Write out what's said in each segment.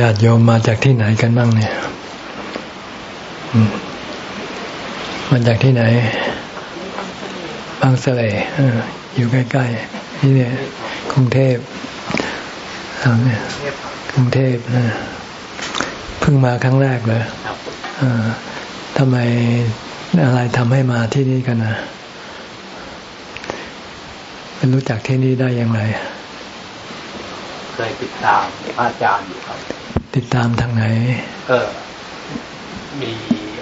ญาติโยมมาจากที่ไหนกันบ้างเนี่ยมาจากที่ไหน บางสเลอยู่ใกล้ๆนี่เนี่ยกรุงเทพเนี่ยกรุงเทพนะเพิ่งมาครั้งแรกเลยทำไมอะไรทำให้มาที่นี่กันนะเป็นรู้จักที่นี่ได้อย่างไร เคยติดตามอาจารย์อยู่ครับ ติดตามทางไหนก็มี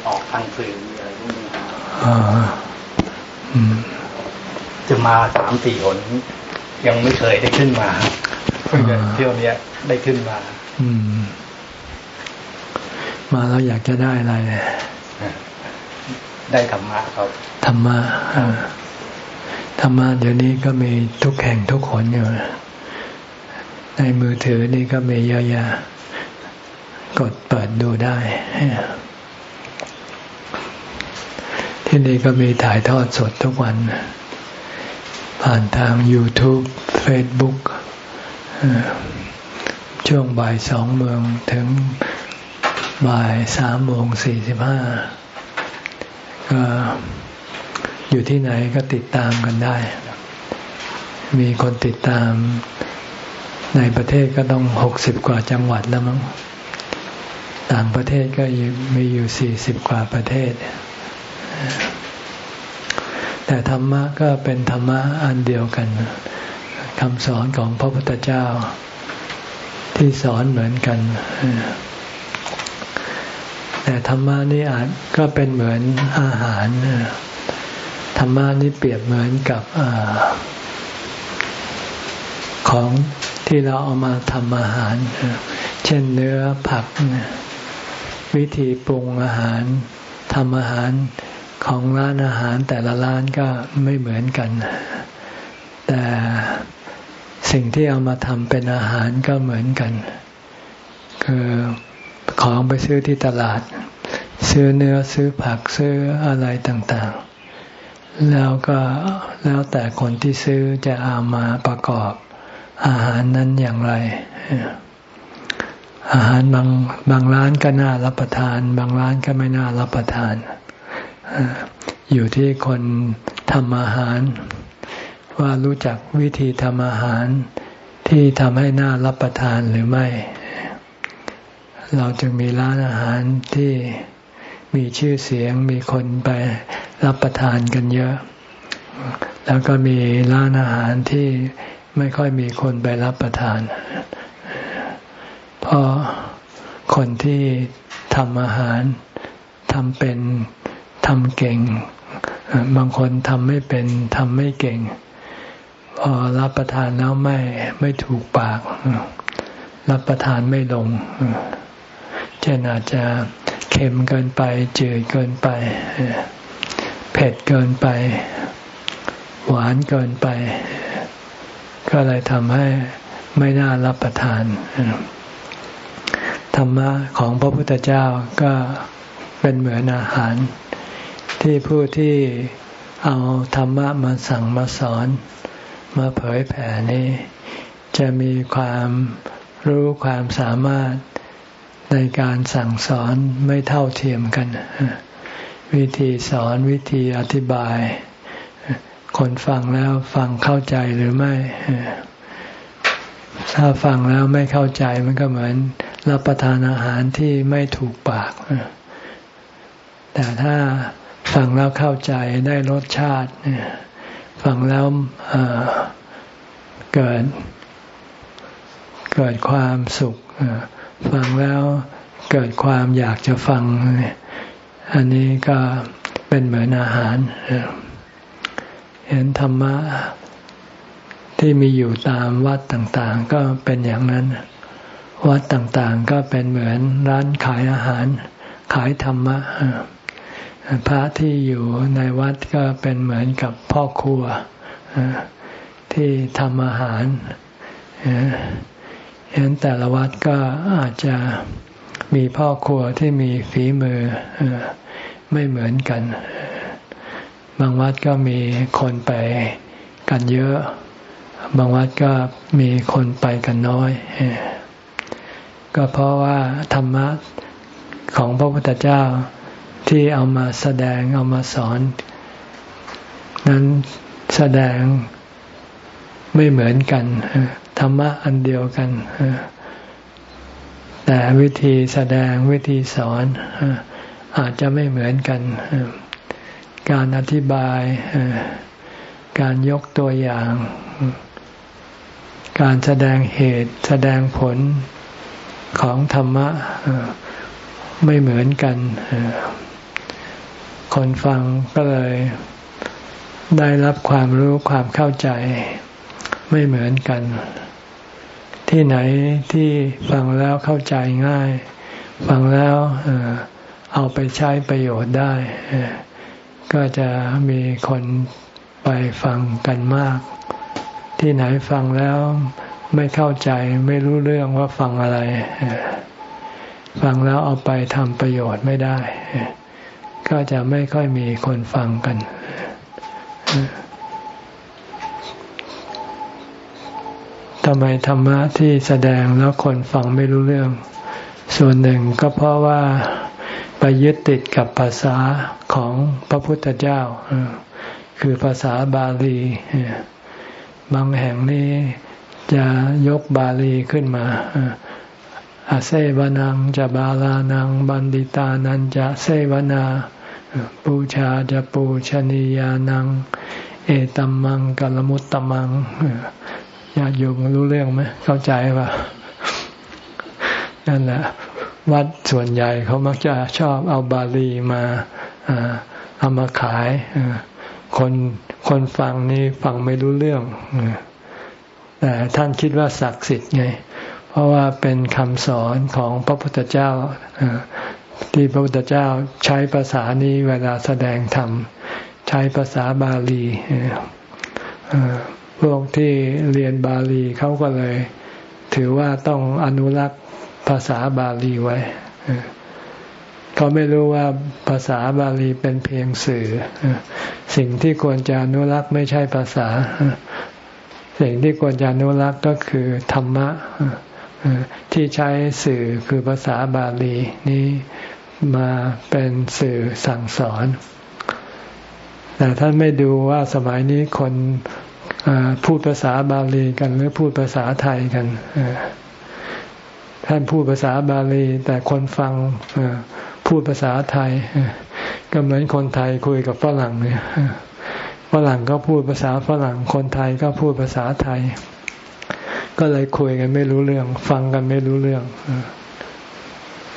ออกทางสื่ออะไรพวกนี้อ๋อจะมาสามสี่คนยังไม่เคยได้ขึ้นมาเพิ่งเที่ยวนี้ได้ขึ้นมา อืม มาแล้วอยากจะได้อะไร ได้ธรรมะครับธรรมะธรรมะเดี๋ยวนี้ก็มีทุกแห่งทุกคนอยู่ ในมือถือนี่ก็มีเยอะแยะ กดเปิดดูได้ ที่นี่ก็มีถ่ายทอดสดทุกวัน ผ่านทาง YouTube Facebook ช่วงบ่ายสองเมืองถึงบ่ายสามโมงสี่สิบห้าก็อยู่ที่ไหนก็ติดตามกันได้ มีคนติดตามในประเทศก็ต้องหกสิบกว่าจังหวัดแล้วมั้ง ต่างประเทศก็มีอยู่สี่สิบกว่าประเทศ แต่ธรรมะก็เป็นธรรมะอันเดียวกันคำสอนของพระพุทธเจ้า ที่สอนเหมือนกัน แต่ธรรมะนี่อาจก็เป็นเหมือนอาหารธรรมะนี่เปรียบเหมือนกับอของที่เราเอามาทำอาหาร เช่นเนื้อผัก วิธีปรุงอาหารทำอาหารของร้านอาหารแต่ละร้านก็ไม่เหมือนกัน แต่สิ่งที่เอามาทำเป็นอาหารก็เหมือนกัน คือของไปซื้อที่ตลาด ซื้อเนื้อซื้อผักซื้ออะไรต่างๆ แล้วก็แล้วแต่คนที่ซื้อจะเอามาประกอบอาหารนั้นอย่างไร อาหารบางบางร้านก็น่ารับประทาน บางร้านก็ไม่น่ารับประทาน อยู่ที่คนทำอาหาร ว่ารู้จักวิธีทำอาหารที่ทำให้น่ารับประทานหรือไม่ เราจึงมีร้านอาหารที่มีชื่อเสียงมีคนไปรับประทานกันเยอะ แล้วก็มีร้านอาหารที่ไม่ค่อยมีคนไปรับประทาน เพราะคนที่ทำอาหารทำเป็นทำเก่ง บางคนทำไม่เป็นทำไม่เก่ง พอรับประทานแล้วไม่ไม่ถูกปาก รับประทานไม่ลง เช่นอาจจะเค็มเกินไป จืดเกินไป เผ็ดเกินไป หวานเกินไป ก็เลยทำให้ไม่น่ารับประทาน ธรรมะของพระพุทธเจ้าก็เป็นเหมือนอาหาร ที่ผู้ที่เอาธรรมะมาสั่งมาสอน มาเผยแผ่นี้ จะมีความรู้ความสามารถในการสั่งสอนไม่เท่าเทียมกัน วิธีสอนวิธีอธิบาย คนฟังแล้วฟังเข้าใจหรือไม่ ถ้าฟังแล้วไม่เข้าใจมันก็เหมือน รับประทานอาหารที่ไม่ถูกปาก แต่ถ้าฟังแล้วเข้าใจได้รสชาติฟังแล้วเกิด เกิดความสุขฟังแล้วเกิดความอยากจะฟัง อันนี้ก็เป็นเหมือนอาหาร เห็นธรรมะที่มีอยู่ตามวัดต่าง ๆ ก็เป็นอย่างนั้น วัดต่างๆก็เป็นเหมือนร้านขายอาหาร ขายธรรมะ พระที่อยู่ในวัดก็เป็นเหมือนกับพ่อครัวที่ทำอาหารเห็นแต่ละวัดก็อาจจะมีพ่อครัวที่มีฝีมือไม่เหมือนกัน บางวัดก็มีคนไปกันเยอะ บางวัดก็มีคนไปกันน้อย ก็เพราะว่าธรรมะของพระพุทธเจ้าที่เอามาแสดงเอามาสอน นั้นแสดงไม่เหมือนกัน ธรรมะอันเดียวกัน แต่วิธีแสดงวิธีสอนอาจจะไม่เหมือนกัน การอธิบายการยกตัวอย่าง การแสดงเหตุแสดงผล ของธรรมะไม่เหมือนกัน คนฟังก็เลยได้รับความรู้ความเข้าใจไม่เหมือนกัน ที่ไหนที่ฟังแล้วเข้าใจง่าย ฟังแล้วเอาไปใช้ประโยชน์ได้ ก็จะมีคนไปฟังกันมาก ที่ไหนฟังแล้ว ไม่เข้าใจไม่รู้เรื่องว่าฟังอะไร ฟังแล้วเอาไปทำประโยชน์ไม่ได้ ก็จะไม่ค่อยมีคนฟังกัน ทำไมธรรมะที่แสดงแล้วคนฟังไม่รู้เรื่อง ส่วนหนึ่งก็เพราะว่าไปยึดติดกับภาษาของพระพุทธเจ้า คือภาษาบาลี บางแห่งนี้ จะยกบาลีขึ้นมาอาเซวนังจะบาลานังบันดิตานันจะเซวนาปูชาจะปูชนียานัง เอตัมมังกัลมุตตมังญาติโยมรู้เรื่องไหมเข้าใจป่ะนั่นแหละ วัดส่วนใหญ่เขามักจะชอบเอาบาลีมาเอามาขายคนคนฟังนี่ฟังไม่รู้เรื่อง แต่ท่านคิดว่าศักดิ์สิทธิ์ไง เพราะว่าเป็นคำสอนของพระพุทธเจ้าที่พระพุทธเจ้าใช้ภาษานี้เวลาแสดงธรรม ใช้ภาษาบาลีพวกที่เรียนบาลีเขาก็เลย ถือว่าต้องอนุรักษ์ภาษาบาลีไว้เขาไม่รู้ว่าภาษาบาลีเป็นเพียงสื่อ สิ่งที่ควรจะอนุรักษ์ไม่ใช่ภาษา สิ่งที่ควรจะอนุรักษ์ก็คือธรรมะที่ใช้สื่อคือภาษาบาลีนี้มาเป็นสื่อสั่งสอน แต่ท่านไม่ดูว่าสมัยนี้คนพูดภาษาบาลีกันหรือพูดภาษาไทยกันท่านพูดภาษาบาลี แต่คนฟังพูดภาษาไทย ก็เหมือนคนไทยคุยกับฝรั่งเนี่ย รั่งก็พูดภาษาฝรั่ง คนไทยก็พูดภาษาไทย ก็เลยคุยกันไม่รู้เรื่อง ฟังกันไม่รู้เรื่อง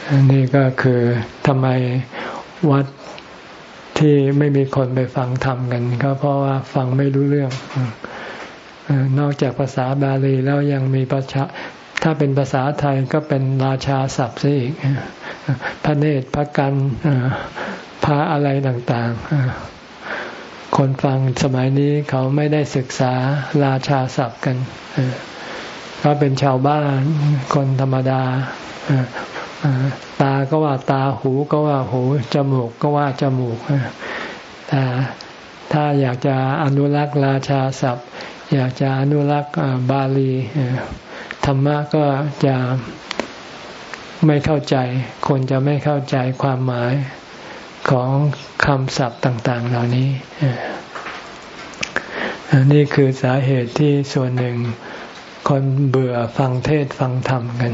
อันนี้ก็คือทำไมวัดที่ไม่มีคนไปฟังธรรมกัน ก็เพราะว่าฟังไม่รู้เรื่อง นอกจากภาษาบาลีแล้วยังมีภาษาถ้าเป็นภาษาไทยก็เป็นราชาศัพท์ซะอีก พระเนตรพระกันพระอะไรต่าง ๆ คนฟังสมัยนี้เขาไม่ได้ศึกษาราชาศัพท์กันเขาเป็นชาวบ้าน คนธรรมดาตาก็ว่าตาหูก็ว่าหู จมูกก็ว่าจมูกแต่ถ้าอยากจะอนุรักษ์ราชาศัพท์ อยากจะอนุรักษ์บาลีธรรมะก็จะไม่เข้าใจ คนจะไม่เข้าใจความหมาย ของคำศัพท์ต่าง ๆ เหล่านี้ นี่คือสาเหตุที่ส่วนหนึ่งคนเบื่อฟังเทศฟังธรรมกัน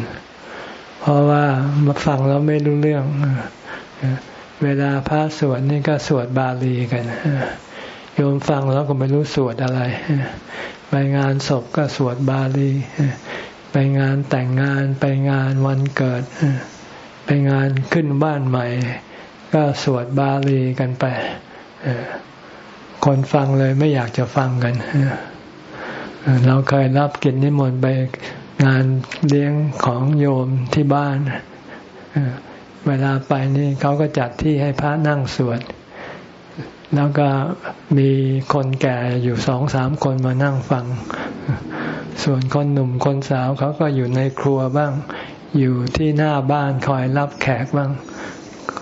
เพราะว่ามาฟังแล้วไม่รู้เรื่อง เวลาพระสวดนี่ก็สวดบาลีกันโยมฟังแล้วก็ไม่รู้สวดอะไร ไปงานศพก็สวดบาลี ไปงานแต่งงานไปงานวันเกิด ไปงานขึ้นบ้านใหม่ ก็สวดบาลีกันไปคนฟังเลยไม่อยากจะฟังกัน เราเคยรับกิจนิมนต์ไปงานเลี้ยงของโยมที่บ้าน เวลาไปนี่เขาก็จัดที่ให้พระนั่งสวด แล้วก็มีคนแก่อยู่สองสามคนมานั่งฟัง ส่วนคนหนุ่มคนสาวเขาก็อยู่ในครัวบ้าง อยู่ที่หน้าบ้านคอยรับแขกบ้าง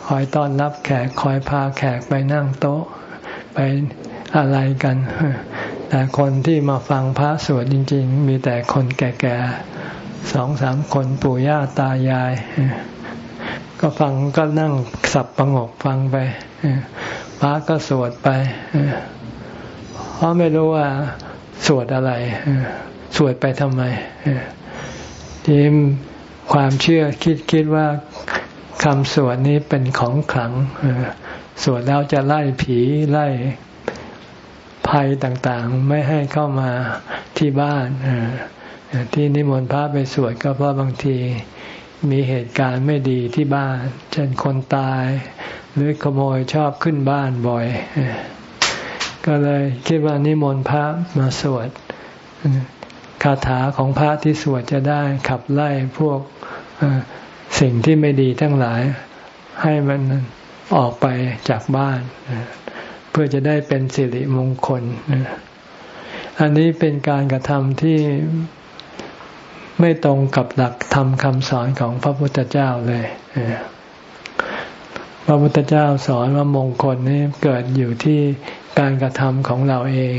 คอยต้อนรับแขกคอยพาแขกไปนั่งโต๊ะไปอะไรกัน แต่คนที่มาฟังพระสวดจริง ๆ มีแต่คนแก่ๆสองสามคนปู่ย่าตายาย ก็ฟังก็นั่งสับประงกฟังไปพระก็สวดไปเพราะไม่รู้ว่าสวดอะไรสวดไปทำไมทีมความเชื่อคิดคิดว่า คำสวดนี้เป็นของขลังสวดแล้วจะไล่ผีไล่ภัยต่างๆ ไม่ให้เข้ามาที่บ้านที่นิมนต์พระไปสวดก็เพราะบางทีมีเหตุการณ์ไม่ดีที่บ้าน เช่นคนตาย หรือขโมยชอบขึ้นบ้านบ่อย ก็เลยคิดว่านิมนต์พระมาสวดคาถาของพระที่สวดจะได้ขับไล่พวก สิ่งที่ไม่ดีทั้งหลายให้มันออกไปจากบ้าน เพื่อจะได้เป็นสิริมงคล อันนี้เป็นการกระทำที่ไม่ตรงกับหลักธรรมคำสอนของพระพุทธเจ้าเลยพระพุทธเจ้าสอนว่ามงคลนี้เกิดอยู่ที่การกระทำของเราเอง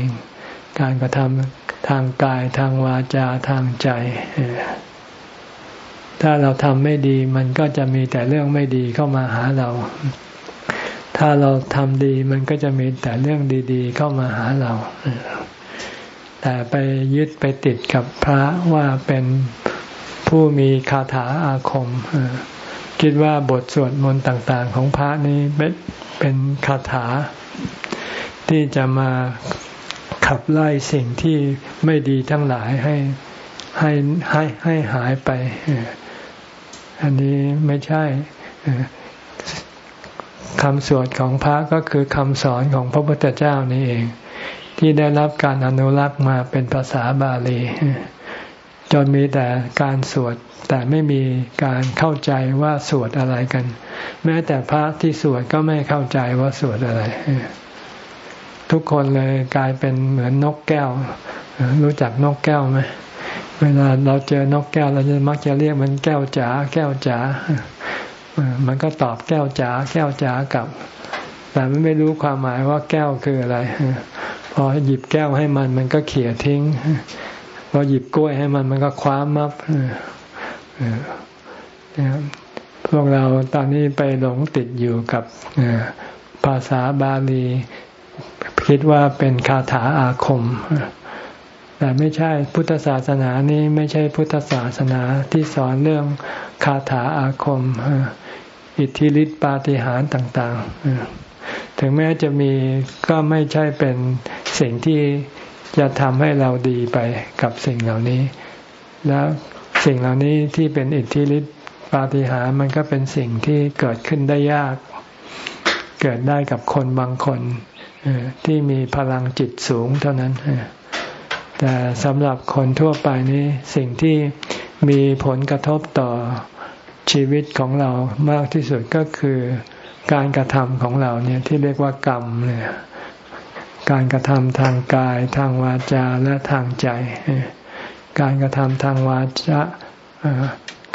การกระทำทางกายทางวาจาทางใจ ถ้าเราทำไม่ดีมันก็จะมีแต่เรื่องไม่ดีเข้ามาหาเรา ถ้าเราทำดีมันก็จะมีแต่เรื่องดี ๆ เข้ามาหาเรา แต่ไปยึดไปติดกับพระว่าเป็นผู้มีคาถาอาคม คิดว่าบทสวดมนต์ต่าง ๆ ของพระนี้เป็นคาถา ที่จะมาขับไล่สิ่งที่ไม่ดีทั้งหลายให้ให้ให้ให้หายไป อันนี้ไม่ใช่คำสวดของพระก็คือคำสอนของพระพุทธเจ้านี่เอง ที่ได้รับการอนุรักษ์มาเป็นภาษาบาลีจนมีแต่การสวดแต่ไม่มีการเข้าใจว่าสวดอะไรกัน แม้แต่พระที่สวดก็ไม่เข้าใจว่าสวดอะไร ทุกคนเลยกลายเป็นเหมือนนกแก้ว รู้จักนกแก้วไหม เวลาเราเจอนกแก้วเราจะมักจะเรียกมันแก้วจ๋าแก้วจ๋ามันก็ตอบแก้วจ๋าแก้วจ๋ากับ แต่มันไม่รู้ความหมายว่าแก้วคืออะไร พอหยิบแก้วให้มันมันก็เขี่ยทิ้ง พอหยิบกล้วยให้มันมันก็คว้ามับพวกเราตอนนี้ไปหลงติดอยู่กับภาษาบาลี คิดว่าเป็นคาถาอาคม แต่ไม่ใช่พุทธศาสนานี้ไม่ใช่พุทธศาสนาที่สอนเรื่องคาถาอาคม อิทธิฤทธิปาฏิหาริย์ต่างๆ ถึงแม้จะมีก็ไม่ใช่เป็นสิ่งที่จะทำให้เราดีไปกับสิ่งเหล่านี้ แล้วสิ่งเหล่านี้ที่เป็นอิทธิฤทธิปาฏิหาริย์มันก็เป็นสิ่งที่เกิดขึ้นได้ยาก เกิดได้กับคนบางคนที่มีพลังจิตสูงเท่านั้น แต่สำหรับคนทั่วไปนี้สิ่งที่มีผลกระทบต่อชีวิตของเรามากที่สุดก็คือการกระทำของเราเนี่ยที่เรียกว่ากรรมเนี่ยการกระทำทางกายทางวาจาและทางใจ การกระทำทางวาจา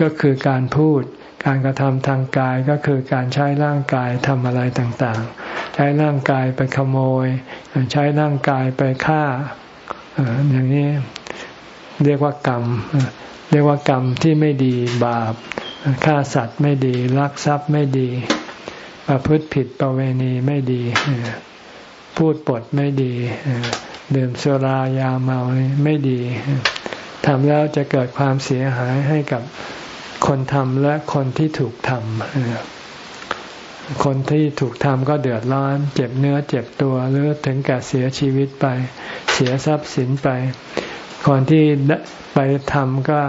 ก็คือการพูด การกระทำทางกายก็คือการใช้ร่างกายทำอะไรต่างๆ ใช้ร่างกายไปขโมย ใช้ร่างกายไปฆ่า อย่างนี้เรียกว่ากรรม เรียกว่ากรรมที่ไม่ดีบาปฆ่าสัตว์ไม่ดีลักทรัพย์ไม่ดี ประพฤติผิดประเวณีไม่ดี พูดปดไม่ดีดื่มสุรายาเมาไม่ดีทำแล้วจะเกิดความเสียหายให้กับคนทำและคนที่ถูกทำ คนที่ถูกทำก็เดือดร้อน เจ็บเนื้อเจ็บตัวหรือถึงแก่เสียชีวิตไป เสียทรัพย์สินไป คนที่ไปทำก็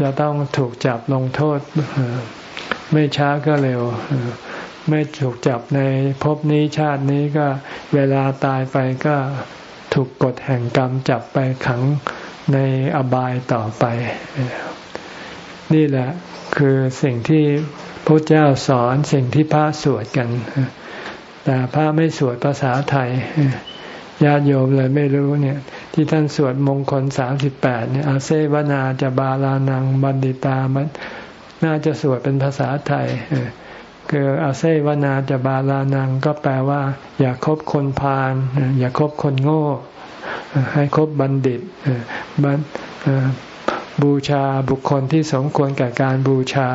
จะต้องถูกจับลงโทษ ไม่ช้าก็เร็ว ไม่ถูกจับในภพนี้ชาตินี้ก็เวลาตายไปก็ถูกกฎแห่งกรรมจับไปขังในอบายต่อไป นี่แหละคือสิ่งที่ พระเจ้าสอนสิ่งที่พระสวดกัน แต่พระไม่สวดภาษาไทยญาติโยมเลยไม่รู้เนี่ย ที่ท่านสวดมงคลสามสิบแปดเนี่ยอาเซวนาจะบาลานังบันดิตามันน่าจะสวดเป็นภาษาไทยคืออาเซวนาจะบาลานังก็แปลว่า อย่าคบคนพาลอย่าคบคนโง่ ให้คบบัณฑิตบบูชาบุคคลที่สมควรแก่การบูชา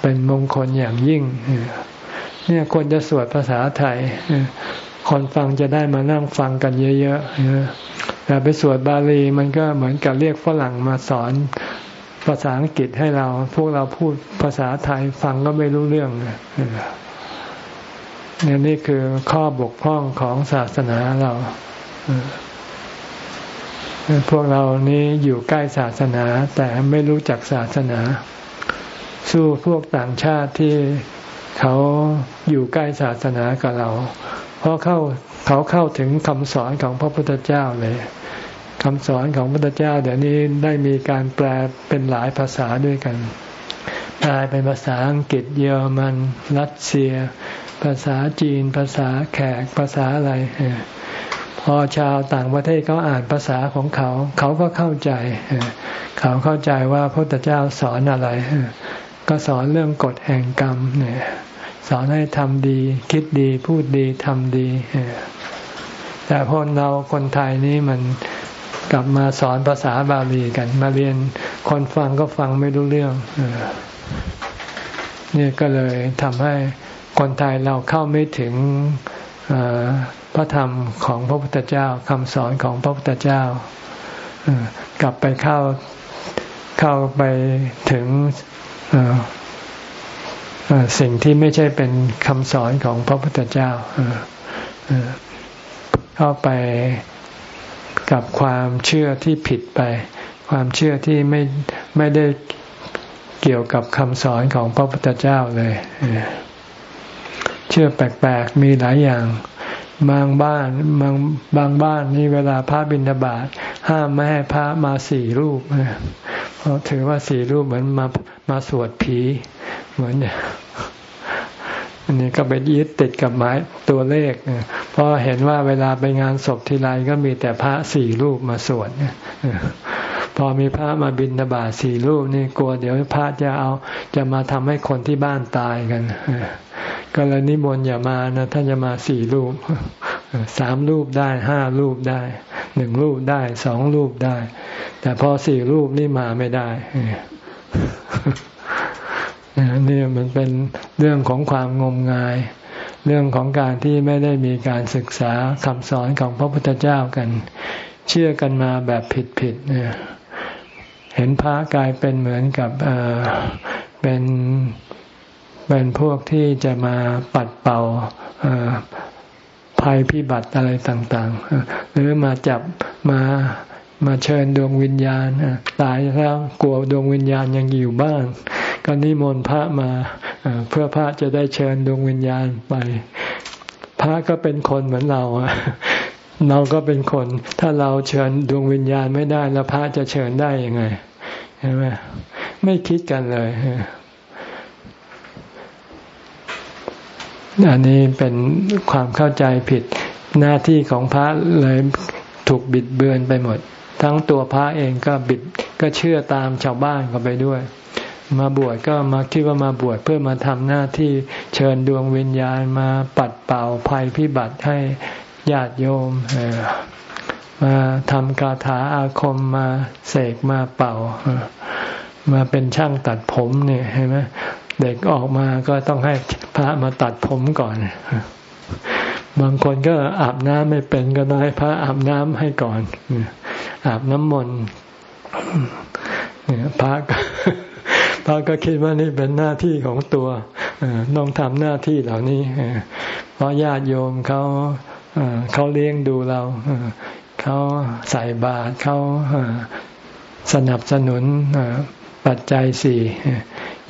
เป็นมงคลอย่างยิ่งเนี่ยควรจะสวดภาษาไทยคนฟังจะได้มานั่งฟังกันเยอะๆแต่ไปสวดบาลีมันก็เหมือนกับเรียกฝรั่งมาสอนภาษาอังกฤษให้เรา พวกเราพูดภาษาไทยฟังก็ไม่รู้เรื่องเนี่ยนี่คือข้อบกพร่องของศาสนาเราพวกเรานี้อยู่ใกล้ศาสนาแต่ไม่รู้จักศาสนา สู้พวกต่างชาติที่เขาอยู่ใกล้ศาสนากับเรา เพราะเข้าเขาเข้าถึงคำสอนของพระพุทธเจ้าเลยคำสอนของพระพุทธเจ้า เดี๋ยวนี้ได้มีการแปลเป็นหลายภาษาด้วยกันแปลเป็นภาษาอังกฤษเยอรมัน รัสเซีย ภาษาจีน ภาษาแขก ภาษาอะไร พอชาวต่างประเทศเขาอ่านภาษาของเขา เขาก็เข้าใจ เขาเข้าใจว่าพระพุทธเจ้าสอนอะไร ก็สอนเรื่องกฎแห่งกรรมเนี่ยสอนให้ทำดี คิดดีพูดดีทำดีแต่พวกเราคนไทยนี่มันกลับมาสอนภาษาบาลีกัน มาเรียนคนฟังก็ฟังไม่รู้เรื่องนี่ก็เลยทำให้คนไทยเราเข้าไม่ถึงพระธรรมของพระพุทธเจ้าคำสอนของพระพุทธเจ้ากลับไปเข้าเข้าไปถึง สิ่งที่ไม่ใช่เป็นคำสอนของพระพุทธเจ้าเข้าไปกับความเชื่อที่ผิดไป ความเชื่อที่ไม่ไม่ได้เกี่ยวกับคำสอนของพระพุทธเจ้าเลย เชื่อแปลกๆมีหลายอย่างบางบ้านบางบางบ้านนี่เวลาพระบิณฑบาตห้ามไม่ให้พระมาสี่รูป เพราะถือว่าสี่รูปเหมือนมามาสวดผีเหมือนเนี่ยอันนี้ก็ไปยึดติดกับไม้ตัวเลขเพราะเห็นว่าเวลาไปงานศพทีไรก็มีแต่พระสี่รูปมาสวดพอมีพระมาบินบาสี่รูปนี่กลัวเดี๋ยวพระจะเอาจะมาทำให้คนที่บ้านตายกันก็เลยนิมนต์อย่ามานะท่านจะมาสี่รูปสามรูปได้ห้ารูปได้ หนึ่งรูปได้สองรูปได้ แต่พอสี่รูปนี่มาไม่ได้นี่มันเป็นเรื่องของความงมงาย เรื่องของการที่ไม่ได้มีการศึกษาคำสอนของพระพุทธเจ้ากัน เชื่อกันมาแบบผิดๆเนี่ยเห็นพระกลายเป็นเหมือนกับเป็นเป็นพวกที่จะมาปัดเป่า ภัยพิบัติอะไรต่างๆ หรือมาจับมามาเชิญดวงวิญญาณตายแล้วกลัวดวงวิญญาณยังอยู่บ้านก็นิมนต์พระมาเพื่อพระจะได้เชิญดวงวิญญาณไป พระก็เป็นคนเหมือนเราเราก็เป็นคน ถ้าเราเชิญดวงวิญญาณไม่ได้แล้วพระจะเชิญได้ยังไงใช่ไหมไม่คิดกันเลย อันนี้เป็นความเข้าใจผิดหน้าที่ของพระเลยถูกบิดเบือนไปหมด ทั้งตัวพระเองก็บิดก็เชื่อตามชาวบ้านก็ไปด้วย มาบวชก็มาคิดว่ามาบวชเพื่อมาทำหน้าที่เชิญดวงวิญญาณมาปัดเป่าภัยพิบัติให้ญาติโยมมาทำคาถาอาคมมาเสกมาเป่า มาเป็นช่างตัดผมเนี่ยเห็นไหม เด็กออกมาก็ต้องให้พระมาตัดผมก่อน บางคนก็อาบน้ำไม่เป็นก็ต้องให้พระอาบน้ำให้ก่อน อาบน้ำมนต์พระพระก็คิดว่านี่เป็นหน้าที่ของตัวต้องทำหน้าที่เหล่านี้เพราะญาติโยมเขาเขาเลี้ยงดูเราเขาใส่บาตรเขาสนับสนุนปัจจัยสี่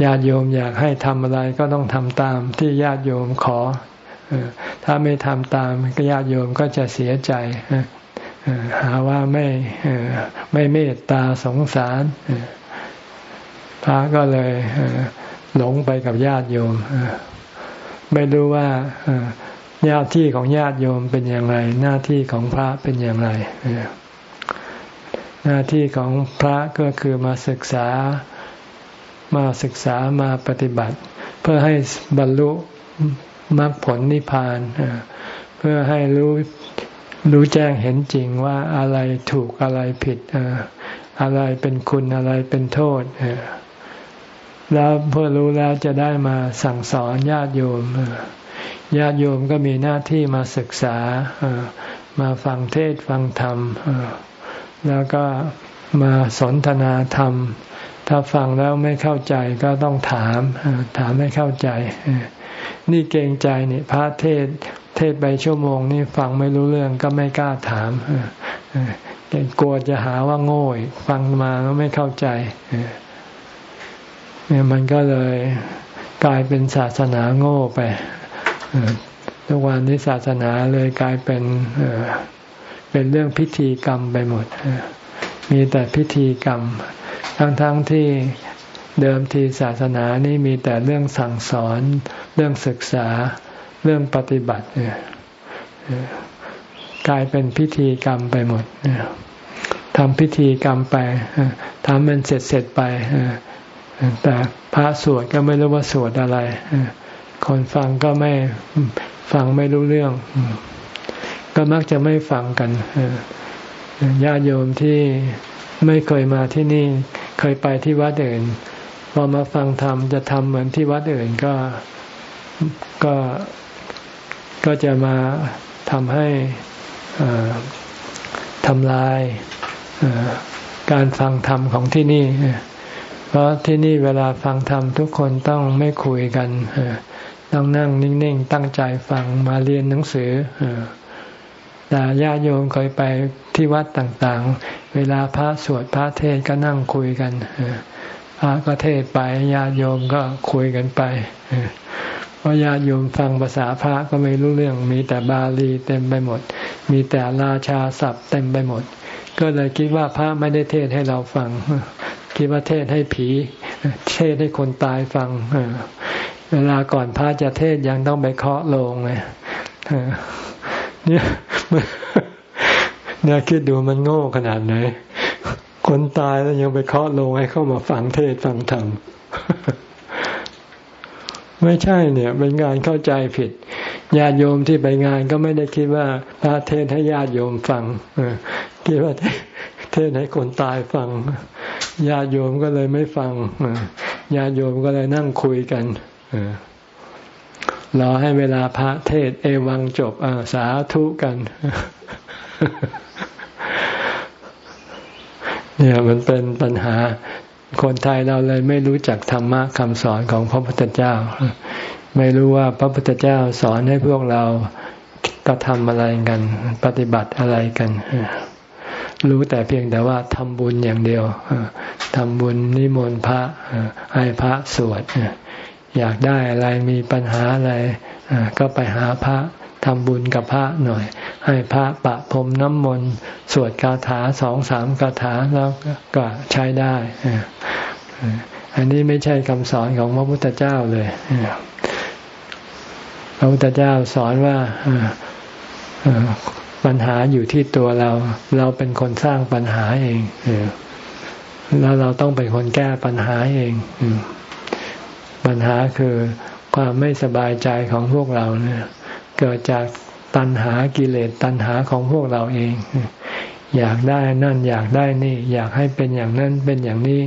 ญาติโยมอยากให้ทำอะไรก็ต้องทำตามที่ญาติโยมขอ ถ้าไม่ทำตามก็ญาติโยมก็จะเสียใจ หาว่าไม่ไม่เมตตาสงสาร พระก็เลยหลงไปกับญาติโยม ไม่รู้ว่าญาติที่ของญาติโยมเป็นอย่างไร หน้าที่ของพระเป็นอย่างไร หน้าที่ของพระก็คือมาศึกษา มาศึกษามาปฏิบัติ เพื่อให้บรรลุมรรคผลนิพพาน เพื่อให้รู้รู้แจ้งเห็นจริงว่าอะไรถูกอะไรผิด อะไรเป็นคุณอะไรเป็นโทษ แล้วเพื่อรู้แล้วจะได้มาสั่งสอนญาติโยม ญาติโยมก็มีหน้าที่มาศึกษา มาฟังเทศฟังธรรม แล้วก็มาสนทนาธรรม ถ้าฟังแล้วไม่เข้าใจก็ต้องถาม ถามให้เข้าใจ นี่เกรงใจนี่พระเทศเทศไปชั่วโมงนี่ฟังไม่รู้เรื่องก็ไม่กล้าถามกลัวจะหาว่าโง่ฟังมาแล้วไม่เข้าใจเนี่ยมันก็เลยกลายเป็นศาสนาโง่ไปทุกวันนี้ศาสนาเลยกลายเป็นเป็นเรื่องพิธีกรรมไปหมดมีแต่พิธีกรรม ทั้งๆทที่เดิมทีศาสนานี่มีแต่เรื่องสั่งสอน เรื่องศึกษา เรื่องปฏิบัติกลายเป็นพิธีกรรมไปหมดทำพิธีกรรมไปทำมันเสร็จเสร็จไปแต่พระสวดก็ไม่รู้ว่าสวดอะไรคนฟังก็ไม่ฟังไม่รู้เรื่อง ก็มักจะไม่ฟังกันญาติโยมที่ ไม่เคยมาที่นี่เคยไปที่วัดอื่นพอมาฟังธรรมจะทำเหมือนที่วัดอื่นก็ก็ก็จะมาทำให้ทำลายการฟังธรรมของที่นี่ เพราะที่นี่เวลาฟังธรรมทุกคนต้องไม่คุยกันต้องนั่งนิ่งๆ ตั้งใจฟังมาเรียนหนังสือ แต่ญาติโยมเคยไปที่วัดต่างๆ เวลาพระสวดพระเทศก็นั่งคุยกันพระก็เทศไปญาติโยมก็คุยกันไปเพราะญาติโยมฟังภาษาพระก็ไม่รู้เรื่อง มีแต่บาลีเต็มไปหมด มีแต่ราชาศัพท์เต็มไปหมด ก็เลยคิดว่าพระไม่ได้เทศให้เราฟัง คิดว่าเทศให้ผี เทศให้คนตายฟังเวลาก่อนพระจะเทศยังต้องไปเคาะโลงเลยเนี่ย เนี่ยคิดดูมันโง่ขนาดไหน คนตายแล้วยังไปเคาะลงให้เข้ามาฟังเทศฟังธรรมไม่ใช่เนี่ย เป็นการเข้าใจผิดญาติโยมที่ไปงานก็ไม่ได้คิดว่าพระเทศให้ญาติโยมฟังคิดว่าเทศให้คนตายฟังญาติโยมก็เลยไม่ฟังญาติโยมก็เลยนั่งคุยกัน รอให้เวลาพระเทศ เอวังจบสาธุกัน เนี่ยมันเป็นปัญหา คนไทยเราเลยไม่รู้จักธรรมะคำสอนของพระพุทธเจ้า ไม่รู้ว่าพระพุทธเจ้าสอนให้พวกเรากระทำอะไรกัน ปฏิบัติอะไรกันรู้แต่เพียงแต่ว่าทำบุญอย่างเดียวทำบุญนิมนต์พระให้พระสวด อยากได้อะไรมีปัญหาอะไรก็ไปหาพระทำบุญกับพระหน่อย ให้พระปะพรมน้ำมนต์สวดคาถาสองสามคาถาแล้วก็ใช้ได้ อันนี้ไม่ใช่คำสอนของพระพุทธเจ้าเลยพระพุทธเจ้าสอนว่าปัญหาอยู่ที่ตัวเรา เราเป็นคนสร้างปัญหาเองแล้วเราต้องเป็นคนแก้ปัญหาเอง ปัญหาคือความไม่สบายใจของพวกเราเนี่ยเกิดจากตัณหากิเลสตัณหาของพวกเราเอง อยากได้นั่นอยากได้นี่ อยากให้เป็นอย่างนั้นเป็นอย่างนี้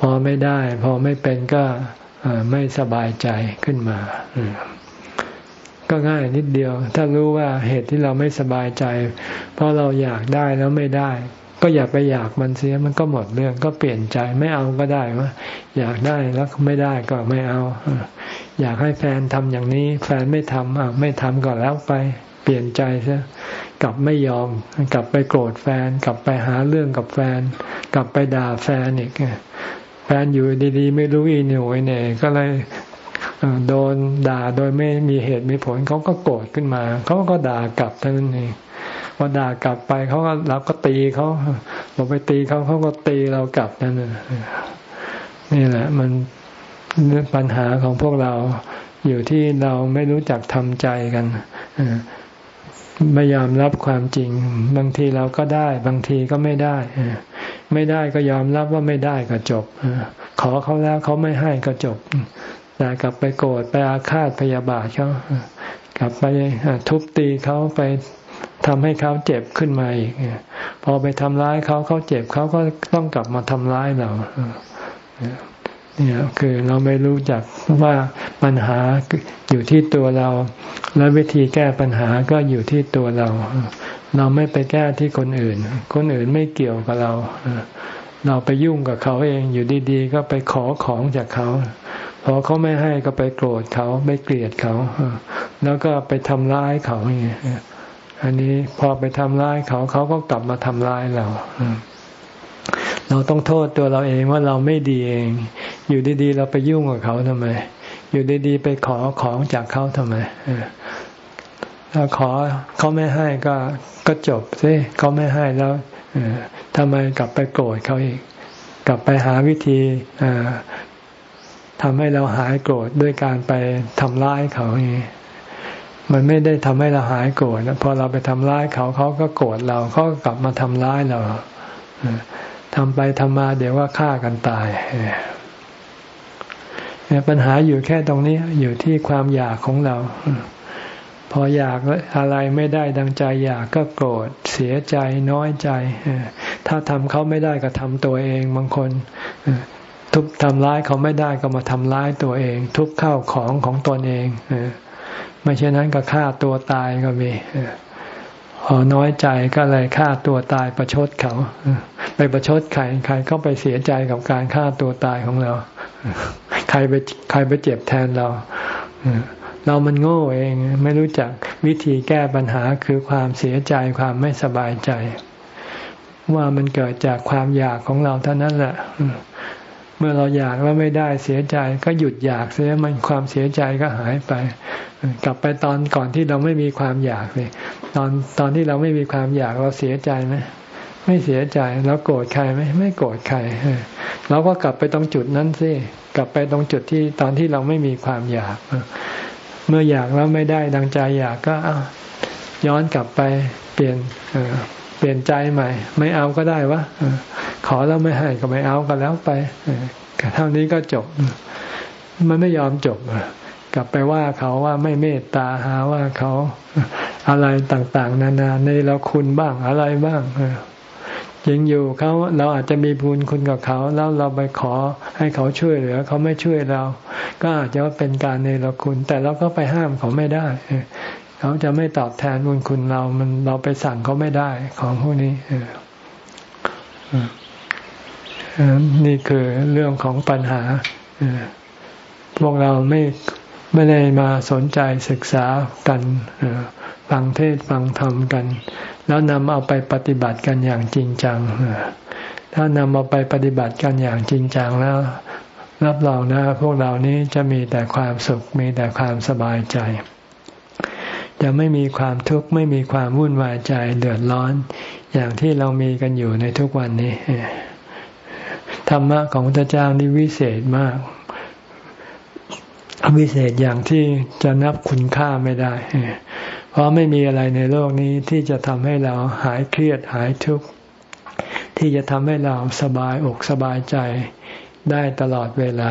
พอไม่ได้ พอไม่เป็นก็ไม่สบายใจขึ้นมา ก็ง่ายนิดเดียว ถ้ารู้ว่าเหตุที่เราไม่สบายใจ เพราะเราอยากได้แล้วไม่ได้ ก็อย่าไปอยากมันเสียมันก็หมดเรื่องก็เปลี่ยนใจไม่เอาก็ได้ว่าอยากได้แล้วไม่ได้ก็ไม่เอา อยากให้แฟนทำอย่างนี้ แฟนไม่ทำอะไม่ทำก็แล้วไปเปลี่ยนใจซะกลับไม่ยอม กลับไปโกรธแฟน กลับไปหาเรื่องกับแฟน กลับไปด่าแฟนอีกแฟนอยู่ดีๆ ไม่รู้อีหน่วยเนี่ยก็เลยโดนด่าโดยไม่มีเหตุมีผลเขาก็โกรธขึ้นมา เขาก็ด่ากลับเท่านั้นเอง อด่ากลับไปเขาก็เราก็ตีเขาเราไปตีเขาเขาก็ตีเรากลับนั่นนี่แหละ มันปัญหาของพวกเราอยู่ที่เราไม่รู้จักทำใจกันไม่ยอมรับความจริง บางทีเราก็ได้ บางทีก็ไม่ได้ไม่ได้ก็ยอมรับว่าไม่ได้ก็จบขอเขาแล้วเขาไม่ให้ก็จบแต่กลับไปโกรธไปอาฆาตพยาบาทเขากลับไปทุบตีเขาไป ทำให้เขาเจ็บขึ้นมาอีกพอไปทำร้ายเขาเขาเจ็บเขาก็ต้องกลับมาทำร้ายเราเนี่ยคือเราไม่รู้จักว่าปัญหาอยู่ที่ตัวเรา และวิธีแก้ปัญหาก็อยู่ที่ตัวเรา เราไม่ไปแก้ที่คนอื่น คนอื่นไม่เกี่ยวกับเราเราไปยุ่งกับเขาเองอยู่ดีๆ ก็ไปขอของจากเขาพอเขาไม่ให้ก็ไปโกรธเขาไปเกลียดเขาแล้วก็ไปทำร้ายเขาอย่างนี้ อันนี้พอไปทำร้ายเขาเขาก็กลับมาทำร้ายเราเราต้องโทษตัวเราเองว่าเราไม่ดีเอง อยู่ดีๆ เราไปยุ่งกับเขาทำไม อยู่ดีๆ ไปขอของจากเขาทำไมถ้าขอเขาไม่ให้ก็ก็จบสิเขาไม่ให้แล้วทำไมกลับไปโกรธเขาอีก กลับไปหาวิธีทำให้เราหายโกรธด้วยการไปทำร้ายเขาอย่างนี้ มันไม่ได้ทำให้เราหายโกรธพอเราไปทำร้ายเขาเขาก็โกรธเราเขาก็กลับมาทำร้ายเราทำไปทำมาเดี๋ยวว่าฆ่ากันตายปัญหาอยู่แค่ตรงนี้อยู่ที่ความอยากของเรา พออยากอะไรไม่ได้ดังใจ อยากก็โกรธเสียใจน้อยใจ ถ้าทำเขาไม่ได้ก็ทำตัวเองบางคนทุบทำร้ายเขาไม่ได้ก็มาทำร้ายตัวเอง ทุบข้าวของของตนเอง ไม่เช่นนั้นก็ฆ่าตัวตายก็มีพอน้อยใจก็เลยฆ่าตัวตายประชดเขา ไปประชดใครใครก็ไปเสียใจกับการฆ่าตัวตายของเรา ใครไปใครไปเจ็บแทนเรา เรามันโง่เองไม่รู้จักวิธีแก้ปัญหาคือความเสียใจความไม่สบายใจ ว่ามันเกิดจากความอยากของเราเท่านั้นแหละ มื่อเราอยากแล้วไม่ได้เสียใจก็หยุดอยากเสียมันความเสียใจก็หายไป กลับไปตอนก่อนที่เราไม่มีความอยากเลยตอนตอนที่เราไม่มีความอยากเราเสียใจไหมไม่เสียใจเราโกรธใครไหมไม่โกรธใครเราก็กลับไปตรงจุดนั้นสิกลับไปตรงจุดที่ตอนที่เราไม่มีความอยาก เมื่ออยากแล้วไม่ได้ดังใจอยากก็ย้อนกลับไปเปลี่ยนเปลี่ยนใจใหม่ ไม่เอาก็ได้วะ ขอแล้วไม่ให้ก็ไม่เอาก็แล้วไปเท่านี้ก็จบ มันไม่ยอมจบกลับไปว่าเขาว่าไม่เมตตาหาว่าเขาอะไรต่าง ๆ นานาในเราคุณบ้างอะไรบ้างยังอยู่เขาเราอาจจะมีบุญคุณกับเขาแล้วเราไปขอให้เขาช่วยเหลือ เขาไม่ช่วยเรา ก็อาจจะเป็นการในเราคุณ แต่เราก็ไปห้ามเขาไม่ได้เขาจะไม่ตอบแทนบุญคุณเรา มันเราไปสั่งเขาไม่ได้ของพวกนี้ นี่คือเรื่องของปัญหา พวกเราไม่ไม่ได้มาสนใจศึกษากันฟังเทศฟังธรรมกัน แล้วนำเอาไปปฏิบัติกันอย่างจริงจัง ถ้านำเอาไปปฏิบัติกันอย่างจริงจังแล้ว รับรองนะ พวกเรานี้จะมีแต่ความสุข มีแต่ความสบายใจ จะไม่มีความทุกข์ไม่มีความวุ่นวายใจเดือดร้อน อย่างที่เรามีกันอยู่ในทุกวันนี้ ธรรมะของพระเจ้านี่วิเศษมาก วิเศษอย่างที่จะนับคุณค่าไม่ได้ เพราะไม่มีอะไรในโลกนี้ที่จะทำให้เราหายเครียดหายทุกข์ที่จะทำให้เราสบายอกสบายใจได้ตลอดเวลา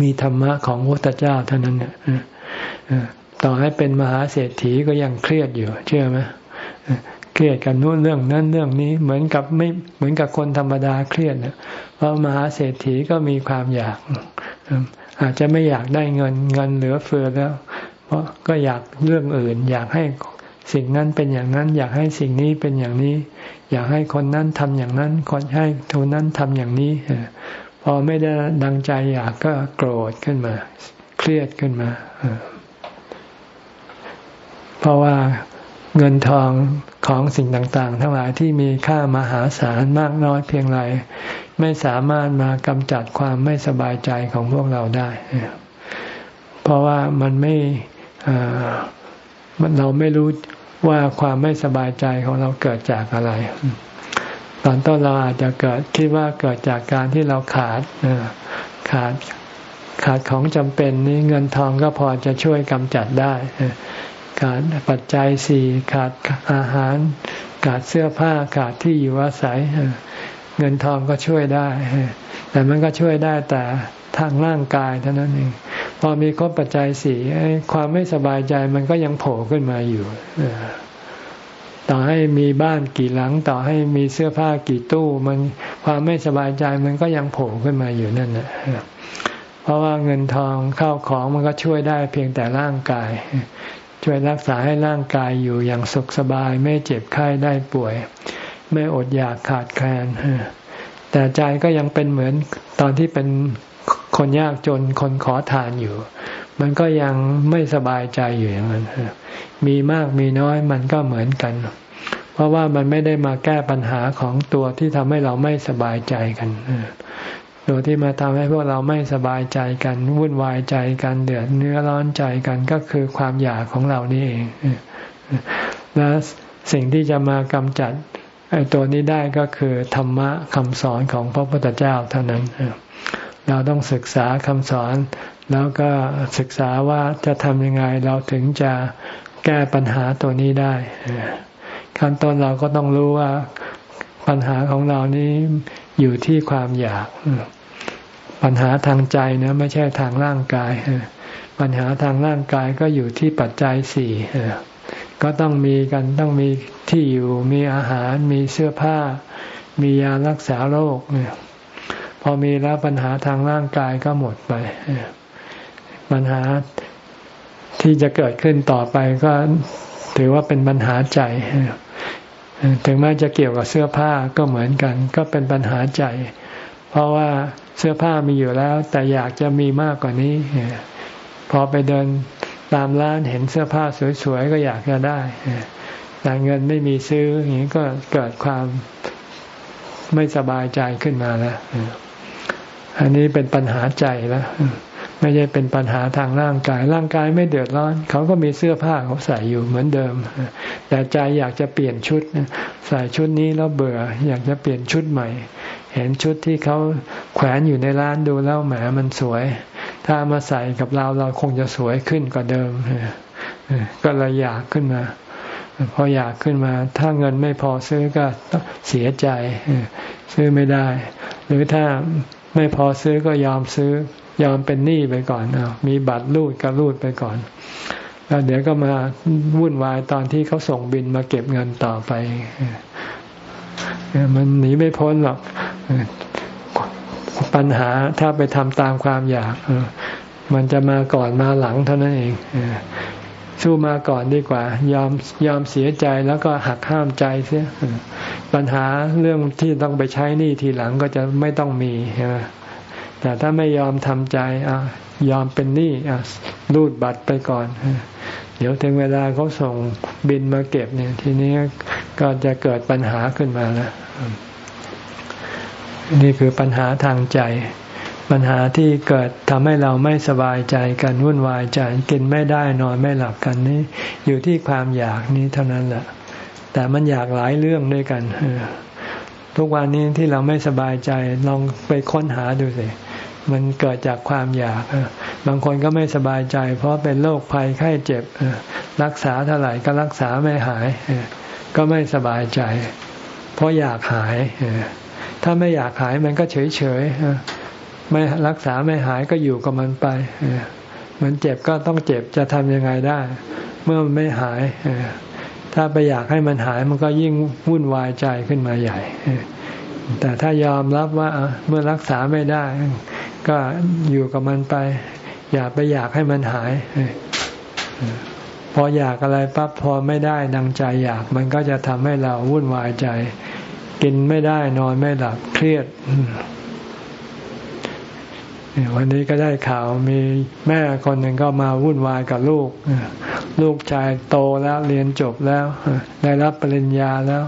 มีธรรมะของพระเจ้าเท่านั้นต่อให้เป็นมหาเศรษฐีก็ยังเครียดอยู่ เชื่อไหม เครียดกันนู่นเรื่องนั้นเรื่องนี้เหมือนกับไม่เหมือนกับคนธรรมดาเครียดนะเพราะมหาเศรษฐีก็มีความอยาก อาจจะไม่อยากได้เงินเงินเหลือเฟือแล้ว เพราะก็อยากเรื่องอื่น อยากให้สิ่งนั้นเป็นอย่างนั้น อยากให้สิ่งนี้เป็นอย่างนี้ อยากให้คนนั้นทำอย่างนั้น คนให้ทุนนั้นทำอย่างนี้พอไม่ได้ดังใจอยากก็โกรธขึ้นมา เครียดขึ้นมาเพราะว่าเงินทอง ของสิ่งต่างๆ ทั้งหลายที่มีค่ามหาศาลมากน้อยเพียงไรไม่สามารถมากำจัดความไม่สบายใจของพวกเราได้ เพราะว่ามันไม่เราไม่รู้ว่าความไม่สบายใจของเราเกิดจากอะไร ตอนต้นเราอาจจะเกิดคิดว่าเกิดจากการที่เราขาดขาดขาดของจำเป็นนี้เงินทองก็พอจะช่วยกำจัดได้ ขาดปัจจัยสี่ขาดอาหาร ขาดเสื้อผ้าขาดที่อยู่อาศัย เงินทองก็ช่วยได้ แต่มันก็ช่วยได้แต่ทางร่างกายเท่านั้นเองพอมีครบปัจจัยสี่ความไม่สบายใจมันก็ยังโผล่ขึ้นมาอยู่ต่อให้มีบ้านกี่หลัง ต่อให้มีเสื้อผ้ากี่ตู้ มันความไม่สบายใจมันก็ยังโผล่ขึ้นมาอยู่นั่นแหละเพราะว่าเงินทองเข้าของมันก็ช่วยได้เพียงแต่ร่างกาย ช่วยรักษาให้ร่างกายอยู่อย่างสุขสบายไม่เจ็บไข้ได้ป่วย ไม่อดอยากขาดแคลนแต่ใจก็ยังเป็นเหมือนตอนที่เป็นคนยากจนคนขอทานอยู่ มันก็ยังไม่สบายใจอยู่อย่างนั้นมีมากมีน้อยมันก็เหมือนกัน เพราะว่ามันไม่ได้มาแก้ปัญหาของตัวที่ทำให้เราไม่สบายใจกัน ตัวที่มาทำให้พวกเราไม่สบายใจกันวุ่นวายใจกันเดือดเนื้อร้อนใจกันก็คือความอยากของเรานี่เองและสิ่งที่จะมากำจัดไอ้ตัวนี้ได้ก็คือธรรมะคำสอนของพระพุทธเจ้าเท่านั้น เราต้องศึกษาคำสอน แล้วก็ศึกษาว่าจะทำยังไงเราถึงจะแก้ปัญหาตัวนี้ได้ขั้นต้นเราก็ต้องรู้ว่าปัญหาของเรานี้อยู่ที่ความอยาก ปัญหาทางใจนะไม่ใช่ทางร่างกาย ปัญหาทางร่างกายก็อยู่ที่ปัจจัยสี่ก็ต้องมีกันต้องมีที่อยู่มีอาหารมีเสื้อผ้า มียารักษาโรคเนี่ยพอมีแล้วปัญหาทางร่างกายก็หมดไป ปัญหาที่จะเกิดขึ้นต่อไปก็ถือว่าเป็นปัญหาใจ ถึงแม้จะเกี่ยวกับเสื้อผ้าก็เหมือนกัน ก็เป็นปัญหาใจ เพราะว่า เสื้อผ้ามีอยู่แล้ว แต่อยากจะมีมากกว่านี้ พอไปเดินตามร้านเห็นเสื้อผ้าสวยๆก็อยากจะได้ แต่เงินไม่มีซื้ออย่างนี้ก็เกิดความไม่สบายใจขึ้นมาแล้ว อันนี้เป็นปัญหาใจแล้ว ไม่ใช่เป็นปัญหาทางร่างกาย ร่างกายไม่เดือดร้อน เขาก็มีเสื้อผ้าเขาใส่อยู่เหมือนเดิม แต่ใจอยากจะเปลี่ยนชุด ใส่ชุดนี้แล้วเบื่อ อยากจะเปลี่ยนชุดใหม่ เห็นชุดที่เขาแขวนอยู่ในร้านดูแล้วแหมมันสวย ถ้ามาใส่กับเราเราคงจะสวยขึ้นกว่าเดิมก็เลยอยากขึ้นมาพออยากขึ้นมา ถ้าเงินไม่พอซื้อก็เสียใจซื้อไม่ได้ หรือถ้าไม่พอซื้อก็ยอมซื้อยอมเป็นหนี้ไปก่อนอมีบัตรรูดก็รูดไปก่อน แล้วเดี๋ยวก็มาวุ่นวายตอนที่เขาส่งบินมาเก็บเงินต่อไป มันหนีไม่พ้นหรอก ปัญหาถ้าไปทำตามความอยากมันจะมาก่อนมาหลังเท่านั้นเองสู้มาก่อนดีกว่า ยอมยอมเสียใจแล้วก็หักห้ามใจเสียปัญหาเรื่องที่ต้องไปใช้หนี้ทีหลังก็จะไม่ต้องมีใช่ไหมแต่ถ้าไม่ยอมทำใจอยอมเป็นหนี้อ่รูดบัตรไปก่อน เดี๋ยวถึงเวลาเขาส่งบินมาเก็บเนี่ย ทีนี้ก็จะเกิดปัญหาขึ้นมาแล้ว นี่คือปัญหาทางใจ ปัญหาที่เกิดทำให้เราไม่สบายใจกันวุ่นวายใจกินไม่ได้นอนไม่หลับกันนี่อยู่ที่ความอยากนี้เท่านั้นแหละแต่มันอยากหลายเรื่องด้วยกันทุกวันนี้ที่เราไม่สบายใจลองไปค้นหาดูสิมันเกิดจากความอยาก บางคนก็ไม่สบายใจ เพราะเป็นโรคภัยไข้เจ็บ รักษาเท่าไหร่ก็รักษาไม่หาย ก็ไม่สบายใจ เพราะอยากหาย ถ้าไม่อยากหายมันก็เฉยเฉยไม่รักษาไม่หายก็อยู่กับมันไปมันเจ็บก็ต้องเจ็บจะทำยังไงได้ เมื่อมันไม่หายถ้าไปอยากให้มันหายมันก็ยิ่งวุ่นวายใจขึ้นมาใหญ่แต่ถ้ายอมรับว่าเมื่อรักษาไม่ได้ ก็อยู่กับมันไป อย่าไปอยากให้มันหาย พออยากอะไรปั๊บพอไม่ได้ดังใจอยากมันก็จะทำให้เราวุ่นวายใจ กินไม่ได้นอนไม่หลับเครียด วันนี้ก็ได้ข่าวมีแม่คนหนึ่งก็มาวุ่นวายกับลูก ลูกชายโตแล้วเรียนจบแล้ว ได้รับปริญญาแล้ว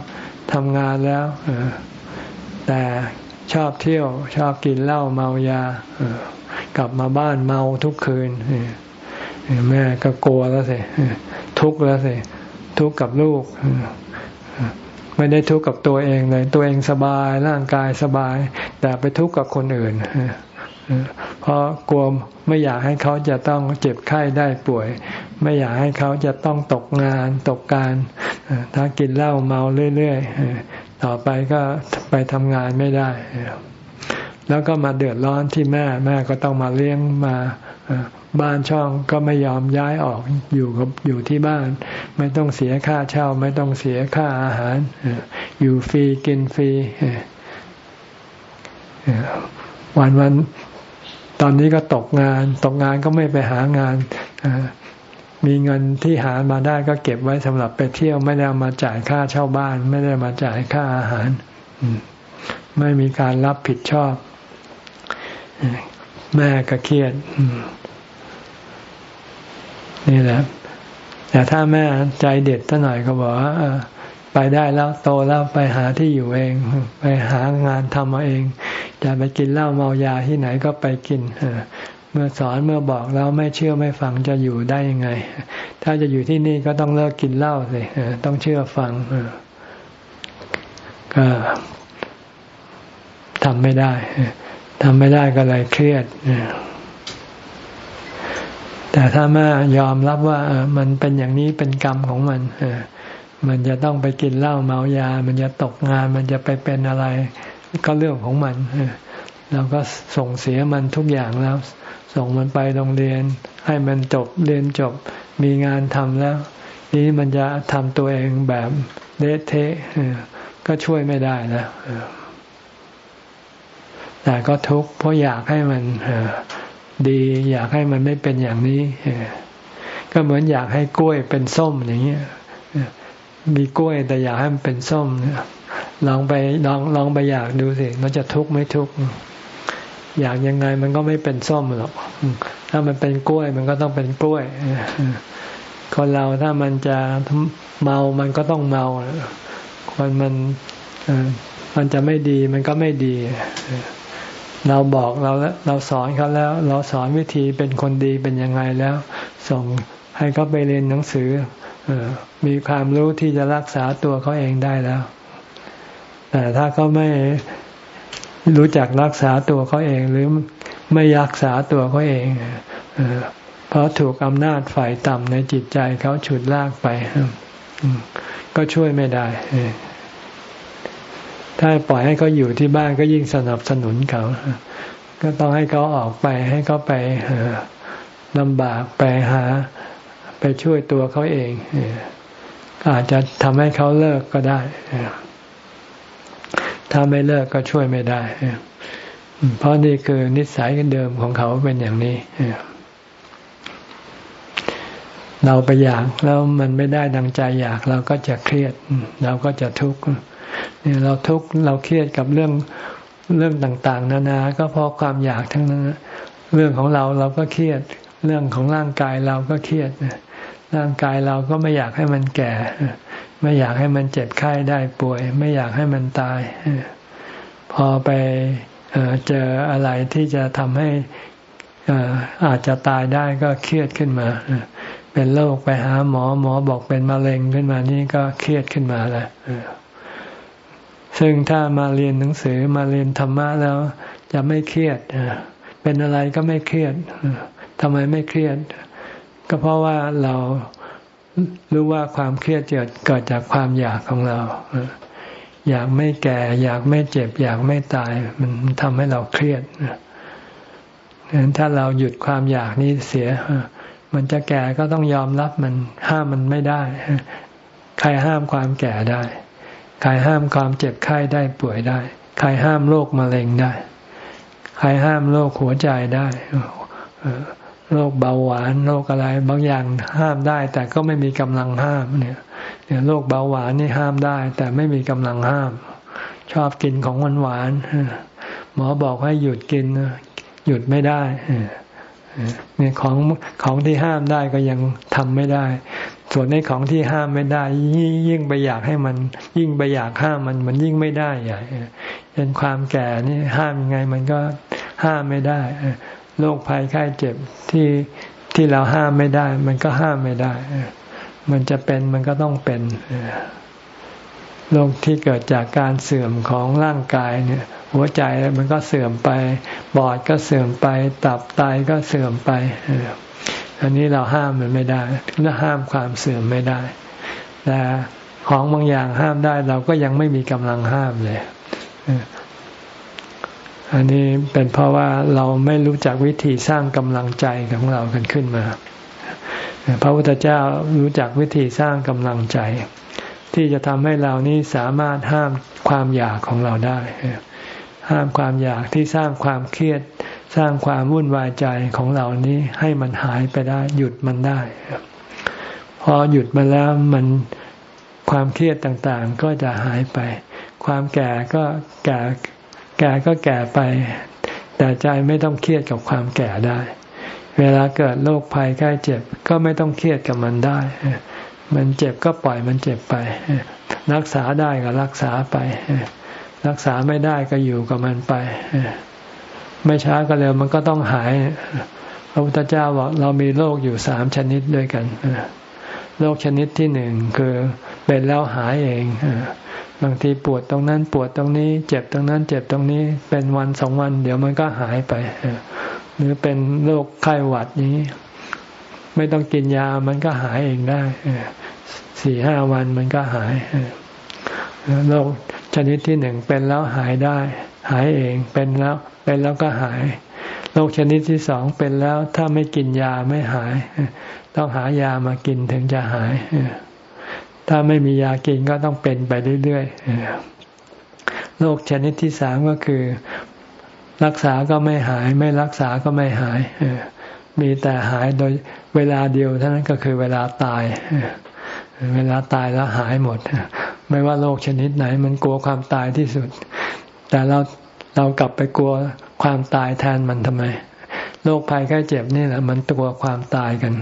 ทำงานแล้วแต่ชอบเที่ยว ชอบกินเหล้าเมายากลับมาบ้านเมาทุกคืนแม่ก็กลัวแล้วสิทุกข์แล้วสิทุกข์กับลูก ไม่ได้ทุกข์กับตัวเองเลย ตัวเองสบายร่างกายสบาย แต่ไปทุกข์กับคนอื่นเพราะกลัวไม่อยากให้เขาจะต้องเจ็บไข้ได้ป่วย ไม่อยากให้เขาจะต้องตกงานตกการถ้ากินเหล้าเมาเรื่อยๆต่อไปก็ไปทำงานไม่ได้แล้วก็มาเดือดร้อนที่แม่แม่ก็ต้องมาเลี้ยงมา บ้านช่องก็ไม่ยอมย้ายออกอยู่กับอยู่ที่บ้าน ไม่ต้องเสียค่าเช่า ไม่ต้องเสียค่าอาหาร อยู่ฟรีกินฟรีวันวันตอนนี้ก็ตกงาน ตกงานก็ไม่ไปหางานมีเงินที่หามาได้ก็เก็บไว้สำหรับไปเที่ยวไม่ได้มาจ่ายค่าเช่าบ้าน ไม่ได้มาจ่ายค่าอาหารไม่มีการรับผิดชอบ แม่ก็เครียด นี่แหละ แต่ถ้าแม่ใจเด็ดตั้งหน่อยก็บอกว่าไปได้แล้วโตแล้วไปหาที่อยู่เอง ไปหางานทำมาเองจะไปกินเหล้าเมายาที่ไหนก็ไปกินเมื่อสอนเมื่อบอกแล้วไม่เชื่อไม่ฟังจะอยู่ได้ยังไง ถ้าจะอยู่ที่นี่ก็ต้องเลิกกินเหล้าสิต้องเชื่อฟังก็ทำไม่ได้ทำไม่ได้ก็เลยเครียด แต่ถ้าแม่ยอมรับว่ามันเป็นอย่างนี้เป็นกรรมของมันมันจะต้องไปกินเหล้าเมายา มันจะตกงาน มันจะไปเป็นอะไร ก็เรื่องของมันเราก็ส่งเสียมันทุกอย่างแล้ว ส่งมันไปโรงเรียน ให้มันจบเรียนจบมีงานทำแล้ว นี้มันจะทำตัวเองแบบเละเทะก็ช่วยไม่ได้นะแต่ก็ทุกข์เพราะอยากให้มัน ดี อยากให้มันไม่เป็นอย่างนี้ก็เหมือนอยากให้กล้วยเป็นส้มอย่างเงี้ยมีกล้วยแต่อยากให้มันเป็นส้มลองไปลองลองไปอยากดูสิมันจะทุกข์ไม่ทุกข์อยากยังไงมันก็ไม่เป็นส้มหรอกถ้ามันเป็นกล้วยมันก็ต้องเป็นกล้วยคนเราถ้ามันจะเมามันก็ต้องเมาคนมันมันจะไม่ดีมันก็ไม่ดี เราบอกเราแล้วเราสอนเขาแล้ว เราสอนวิธีเป็นคนดีเป็นยังไงแล้ว ส่งให้เขาไปเรียนหนังสือมีความรู้ที่จะรักษาตัวเขาเองได้แล้ว แต่ถ้าเขาไม่รู้จักรักษาตัวเขาเองหรือไม่รักษาตัวเขาเองเพราะถูกอำนาจฝ่ายต่ำในจิตใจเขาฉุดลากไปก็ช่วยไม่ได้ ถ้าปล่อยให้เขาอยู่ที่บ้านก็ยิ่งสนับสนุนเขา ก็ต้องให้เขาออกไปให้เขาไปลำบากไปหา ไปช่วยตัวเขาเองอาจจะทำให้เขาเลิกก็ได้ถ้าไม่เลิกก็ช่วยไม่ได้ เพราะนี่คือนิสัยเดิมของเขาเป็นอย่างนี้ เราไปอยากแล้วมันไม่ได้ดังใจอยากเราก็จะเครียด เราก็จะทุกข์ เนี่ยเราทุกข์เราเครียดกับเรื่องเรื่องต่างๆ นานา ก็เพราะความอยากทั้งนั้น เรื่องของเราเราก็เครียด เรื่องของร่างกายเราก็เครียดร่างกายเราก็ไม่อยากให้มันแก่ ไม่อยากให้มันเจ็บไข้ได้ป่วย ไม่อยากให้มันตาย พอไปเจออะไรที่จะทำให้อาจจะตายได้ก็เครียดขึ้นมา เป็นโรคไปหาหมอหมอบอกเป็นมะเร็งขึ้นมานี่ก็เครียดขึ้นมาแล้ว ซึ่งถ้ามาเรียนหนังสือมาเรียนธรรมะแล้ว จะไม่เครียดเป็นอะไรก็ไม่เครียดทำไมไม่เครียด ก็เพราะว่าเรารู้ว่าความเครียดเกิดเกิดจากความอยากของเราอยากไม่แก่ อยากไม่เจ็บ อยากไม่ตาย มันทำให้เราเครียดฉะนั้นถ้าเราหยุดความอยากนี้เสีย มันจะแก่ก็ต้องยอมรับมันห้ามมันไม่ได้ ใครห้ามความแก่ได้ ใครห้ามความเจ็บไข้ได้ป่วยได้ ใครห้ามโรคมะเร็งได้ ใครห้ามโรคหัวใจได้โรคเบาหวานโรคอะไรบางอย่างห้ามได้ แต่ก็ไม่มีกำลังห้ามเนี่ยเนี่ยโรคเบาหวานนี่ห้ามได้ แต่ไม่มีกำลังห้าม ชอบกินของหวานหวานหมอบอกให้หยุดกินหยุดไม่ได้เนี่ยของของที่ห้ามได้ก็ยังทำไม่ได้ ส่วนในของที่ห้ามไม่ได้ ยิ่งไปอยากให้มัน ยิ่งไปอยากห้ามมันมันยิ่งไม่ได้ใหญ่เป็นความแก่นี่ห้ามยังไงมันก็ห้ามไม่ได้โรคภัยไข้เจ็บที่ที่เราห้ามไม่ได้ มันก็ห้ามไม่ได้ มันจะเป็นมันก็ต้องเป็นโรคที่เกิดจากการเสื่อมของร่างกายเนี่ย หัวใจมันก็เสื่อมไปปอดก็เสื่อมไป ตับไตก็เสื่อมไป อันนี้เราห้ามมันไม่ได้เราห้ามความเสื่อมไม่ได้ แต่ของบางอย่างห้ามได้เราก็ยังไม่มีกำลังห้ามเลย อันนี้เป็นเพราะว่าเราไม่รู้จักวิธีสร้างกำลังใจของเรากันขึ้นมา พระพุทธเจ้ารู้จักวิธีสร้างกำลังใจ ที่จะทำให้เรานี้สามารถห้ามความอยากของเราได้ ห้ามความอยากที่สร้างความเครียด สร้างความวุ่นวายใจของเรานี้ให้มันหายไปได้หยุดมันได้ พอหยุดมาแล้วมันความเครียดต่างๆก็จะหายไป ความแก่ก็แก่แก่ก็แก่ไป แต่ใจไม่ต้องเครียดกับความแก่ได้ เวลาเกิดโรคภัยไข้เจ็บก็ไม่ต้องเครียดกับมันได้ มันเจ็บก็ปล่อยมันเจ็บไป รักษาได้ก็รักษาไป รักษาไม่ได้ก็อยู่กับมันไป ไม่ช้าก็เร็วมันก็ต้องหาย พระพุทธเจ้าบอกเรามีโรคอยู่สามชนิดด้วยกันโรคชนิดที่หนึ่งคือเป็นแล้วหายเองบางทีปวดตรงนั้นปวดตรงนี้ เจ็บตรงนั้น เจ็บตรงนี้ เป็นวันสองวัน เดี๋ยวมันก็หายไปหรือเป็นโรคไข้หวัดนี้ ไม่ต้องกินยามันก็หายเองได้สี่ห้าวันมันก็หายโรคชนิดที่หนึ่งเป็นแล้วหายได้ หายเองเป็นแล้วเป็นแล้วก็หายโรคชนิดที่สองเป็นแล้วถ้าไม่กินยาไม่หาย ต้องหายามากินถึงจะหาย ถ้าไม่มียากินก็ต้องเป็นไปเรื่อยๆโรคชนิดที่สามก็คือ รักษาก็ไม่หาย ไม่รักษาก็ไม่หายมีแต่หายโดยเวลาเดียวเท่านั้นก็คือเวลาตายเวลาตายแล้วหายหมด ไม่ว่าโรคชนิดไหน มันกลัวความตายที่สุด แต่เรา เรากลับไปกลัวความตายแทนมันทำไมโรคภัยแค่เจ็บนี่แหละมันกลัวความตายกัน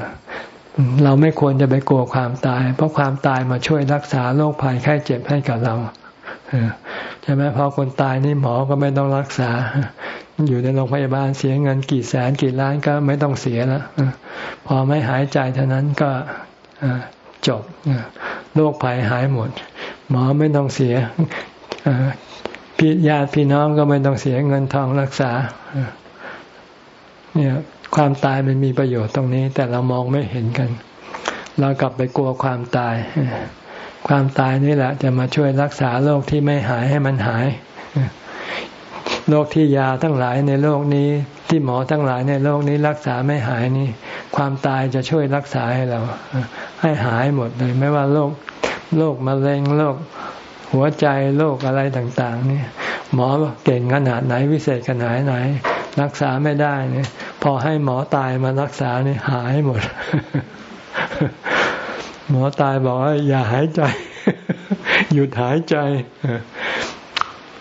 เราไม่ควรจะไปกลัวความตาย เพราะความตายมาช่วยรักษาโรคภัยไข้เจ็บให้กับเราใช่ไหมพอคนตายนี่หมอก็ไม่ต้องรักษา อยู่ในโรงพยาบาลเสียเงินกี่แสนกี่ล้านก็ไม่ต้องเสียแล้วพอไม่หายใจเท่านั้นก็จบโรคภัยหายหมด หมอไม่ต้องเสีย พี่ญาติพี่น้องก็ไม่ต้องเสียเงินทองรักษา เนี่ย ความตายมันมีประโยชน์ตรงนี้ แต่เรามองไม่เห็นกัน เรากลับไปกลัวความตาย ความตายนี่แหละ จะมาช่วยรักษาโรคที่ไม่หายให้มันหายโรคที่ยาทั้งหลายในโลกนี้ ที่หมอทั้งหลายในโลกนี้รักษาไม่หายนี่ ความตายจะช่วยรักษาให้เรา ให้หายหมดเลย ไม่ว่าโรคโรคมะเร็งโรค หัวใจโรคอะไรต่างๆนี่หมอเก่งขนาดไหนวิเศษขนาดไหน รักษาไม่ได้เนี่ย พอให้หมอตายมารักษาเนี่ยหายหมด หมอตายบอกว่าอย่าหายใจ หยุดหายใจ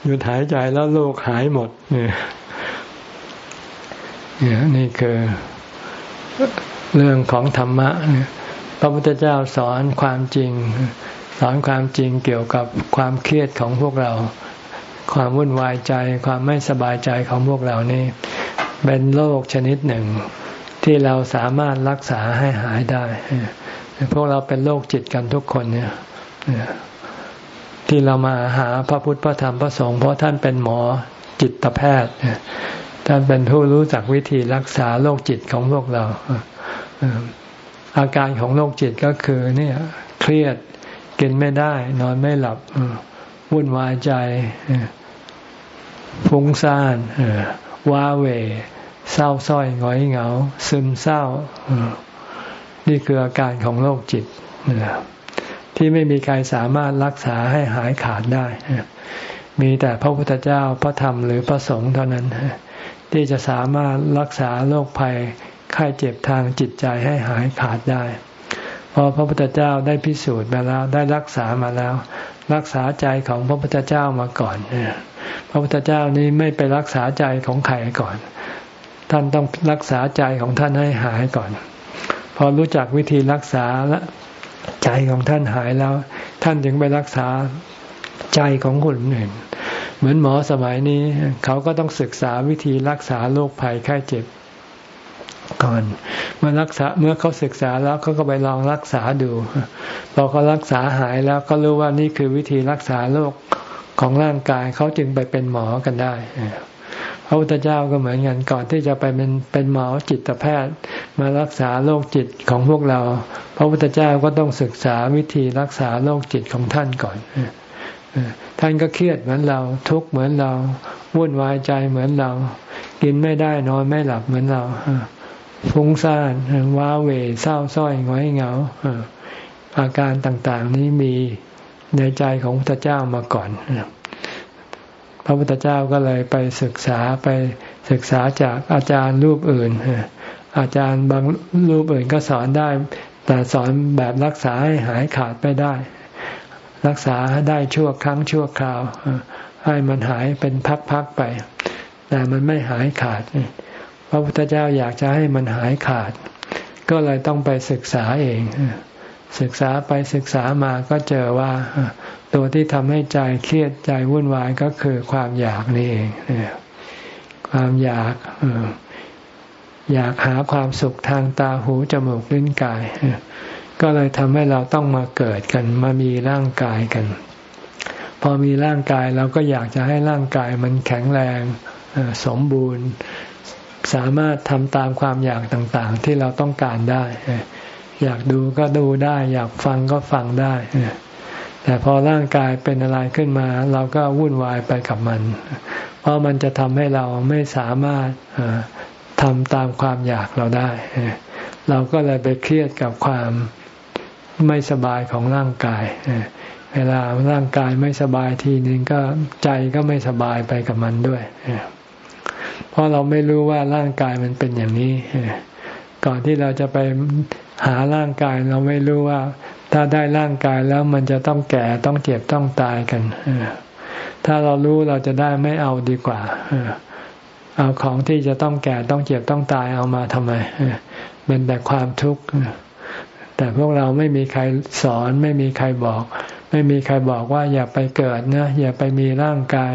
หยุดหายใจแล้วโรคหายหมด เนี่ยเนี่ยนี่คือเรื่องของธรรมะ พระพุทธเจ้าสอนความจริง สอนความจริงเกี่ยวกับความเครียดของพวกเรา ความวุ่นวายใจ ความไม่สบายใจของพวกเรานี่ เป็นโรคชนิดหนึ่ง ที่เราสามารถรักษาให้หายได้ พวกเราเป็นโรคจิตกันทุกคนเนี่ยที่เรามาหาพระพุทธพระธรรมพระสงฆ์เพราะท่านเป็นหมอจิตแพทย์ท่านเป็นผู้รู้จักวิธีรักษาโรคจิตของพวกเราอาการของโรคจิตก็คือเนี่ยเครียด กินไม่ได้ นอนไม่หลับวุ่นวายใจฟุ้งซ่านว้าเว เศร้าส้อยหงอยเหงา ซึมเศร้า นี่คืออาการของโรคจิตที่ไม่มีใครสามารถรักษาให้หายขาดได้มีแต่พระพุทธเจ้าพระธรรมหรือพระสงฆ์เท่านั้น ที่จะสามารถรักษาโรคภัยไข้เจ็บทางจิตใจให้หายขาดได้ ราะพระพุทธเจ้าได้พิสูจน์มาแล้วได้รักษามาแล้ว รักษาใจของพระพุทธเจ้ามาก่อนพระพุทธเจ้านี้ไม่ไปรักษาใจของใครก่อน ท่านต้องรักษาใจของท่านให้หายก่อน พอรู้จักวิธีรักษาและใจของท่านหายแล้ว ท่านถึงไปรักษาใจของคนอื่นเหมือนหมอสมัยนี้ เขาก็ต้องศึกษาวิธีรักษาโรคภัยไข้เจ็บ ก่อน เมื่อรักษาเมื่อเขาศึกษาแล้วเขาก็ไปลองรักษาดูพอเขารักษาหายแล้วก็รู้ว่านี่คือวิธีรักษาโรคของร่างกายเขาจึงไปเป็นหมอกันได้พระพุทธเจ้าก็เหมือนกันก่อนที่จะไปเป็นเป็นหมอจิตแพทย์ มารักษาโรคจิตของพวกเรา พระพุทธเจ้าก็ต้องศึกษาวิธีรักษาโรคจิตของท่านก่อนท่านก็เครียดเหมือนเราทุกข์เหมือนเราวุ่นวายใจเหมือนเรา กินไม่ได้นอนไม่หลับเหมือนเรา ฟุ้งซ่านว้าเหวเศร้าส้อยง้อยเหงาอาการต่าง ๆ นี้มีในใจของพระเจ้ามาก่อนพระพุทธเจ้าก็เลยไปศึกษาไปศึกษาจากอาจารย์รูปอื่นอาจารย์บางรูปอื่นก็สอนได้ แต่สอนแบบรักษาให้หายขาดไปได้ รักษาได้ชั่วครั้งชั่วคราวให้มันหายเป็นพักๆไป แต่มันไม่หายขาด พระพุทธเจ้าอยากจะให้มันหายขาด ก็เลยต้องไปศึกษาเอง ศึกษาไปศึกษามาก็เจอว่า ตัวที่ทำให้ใจเครียดใจวุ่นวายก็คือความอยากนี่เองความอยากอยากหาความสุขทางตาหูจมูกลิ้นกาย ก็เลยทำให้เราต้องมาเกิดกัน มามีร่างกายกัน พอมีร่างกายเราก็อยากจะให้ร่างกายมันแข็งแรงสมบูรณ์ สามารถทำตามความอยากต่างๆ ที่เราต้องการได้ อยากดูก็ดูได้ อยากฟังก็ฟังได้ แต่พอร่างกายเป็นอะไรขึ้นมา เราก็วุ่นวายไปกับมัน เพราะมันจะทำให้เราไม่สามารถทำตามความอยากเราได้ เราก็เลยไปเครียดกับความไม่สบายของร่างกาย เวลาร่างกายไม่สบายทีนึงก็ใจก็ไม่สบายไปกับมันด้วย เพราะเราไม่รู้ว่าร่างกายมันเป็นอย่างนี้ ก่อนที่เราจะไปหาร่างกายเราไม่รู้ว่า ถ้าได้ร่างกายแล้วมันจะต้องแก่ต้องเจ็บต้องตายกัน ถ้าเรารู้เราจะได้ไม่เอาดีกว่า เอาของที่จะต้องแก่ต้องเจ็บต้องตายเอามาทำไม เป็นแต่ความทุกข์แต่พวกเราไม่มีใครสอนไม่มีใครบอก ไม่มีใครบอกว่าอย่าไปเกิดนะ อย่าไปมีร่างกาย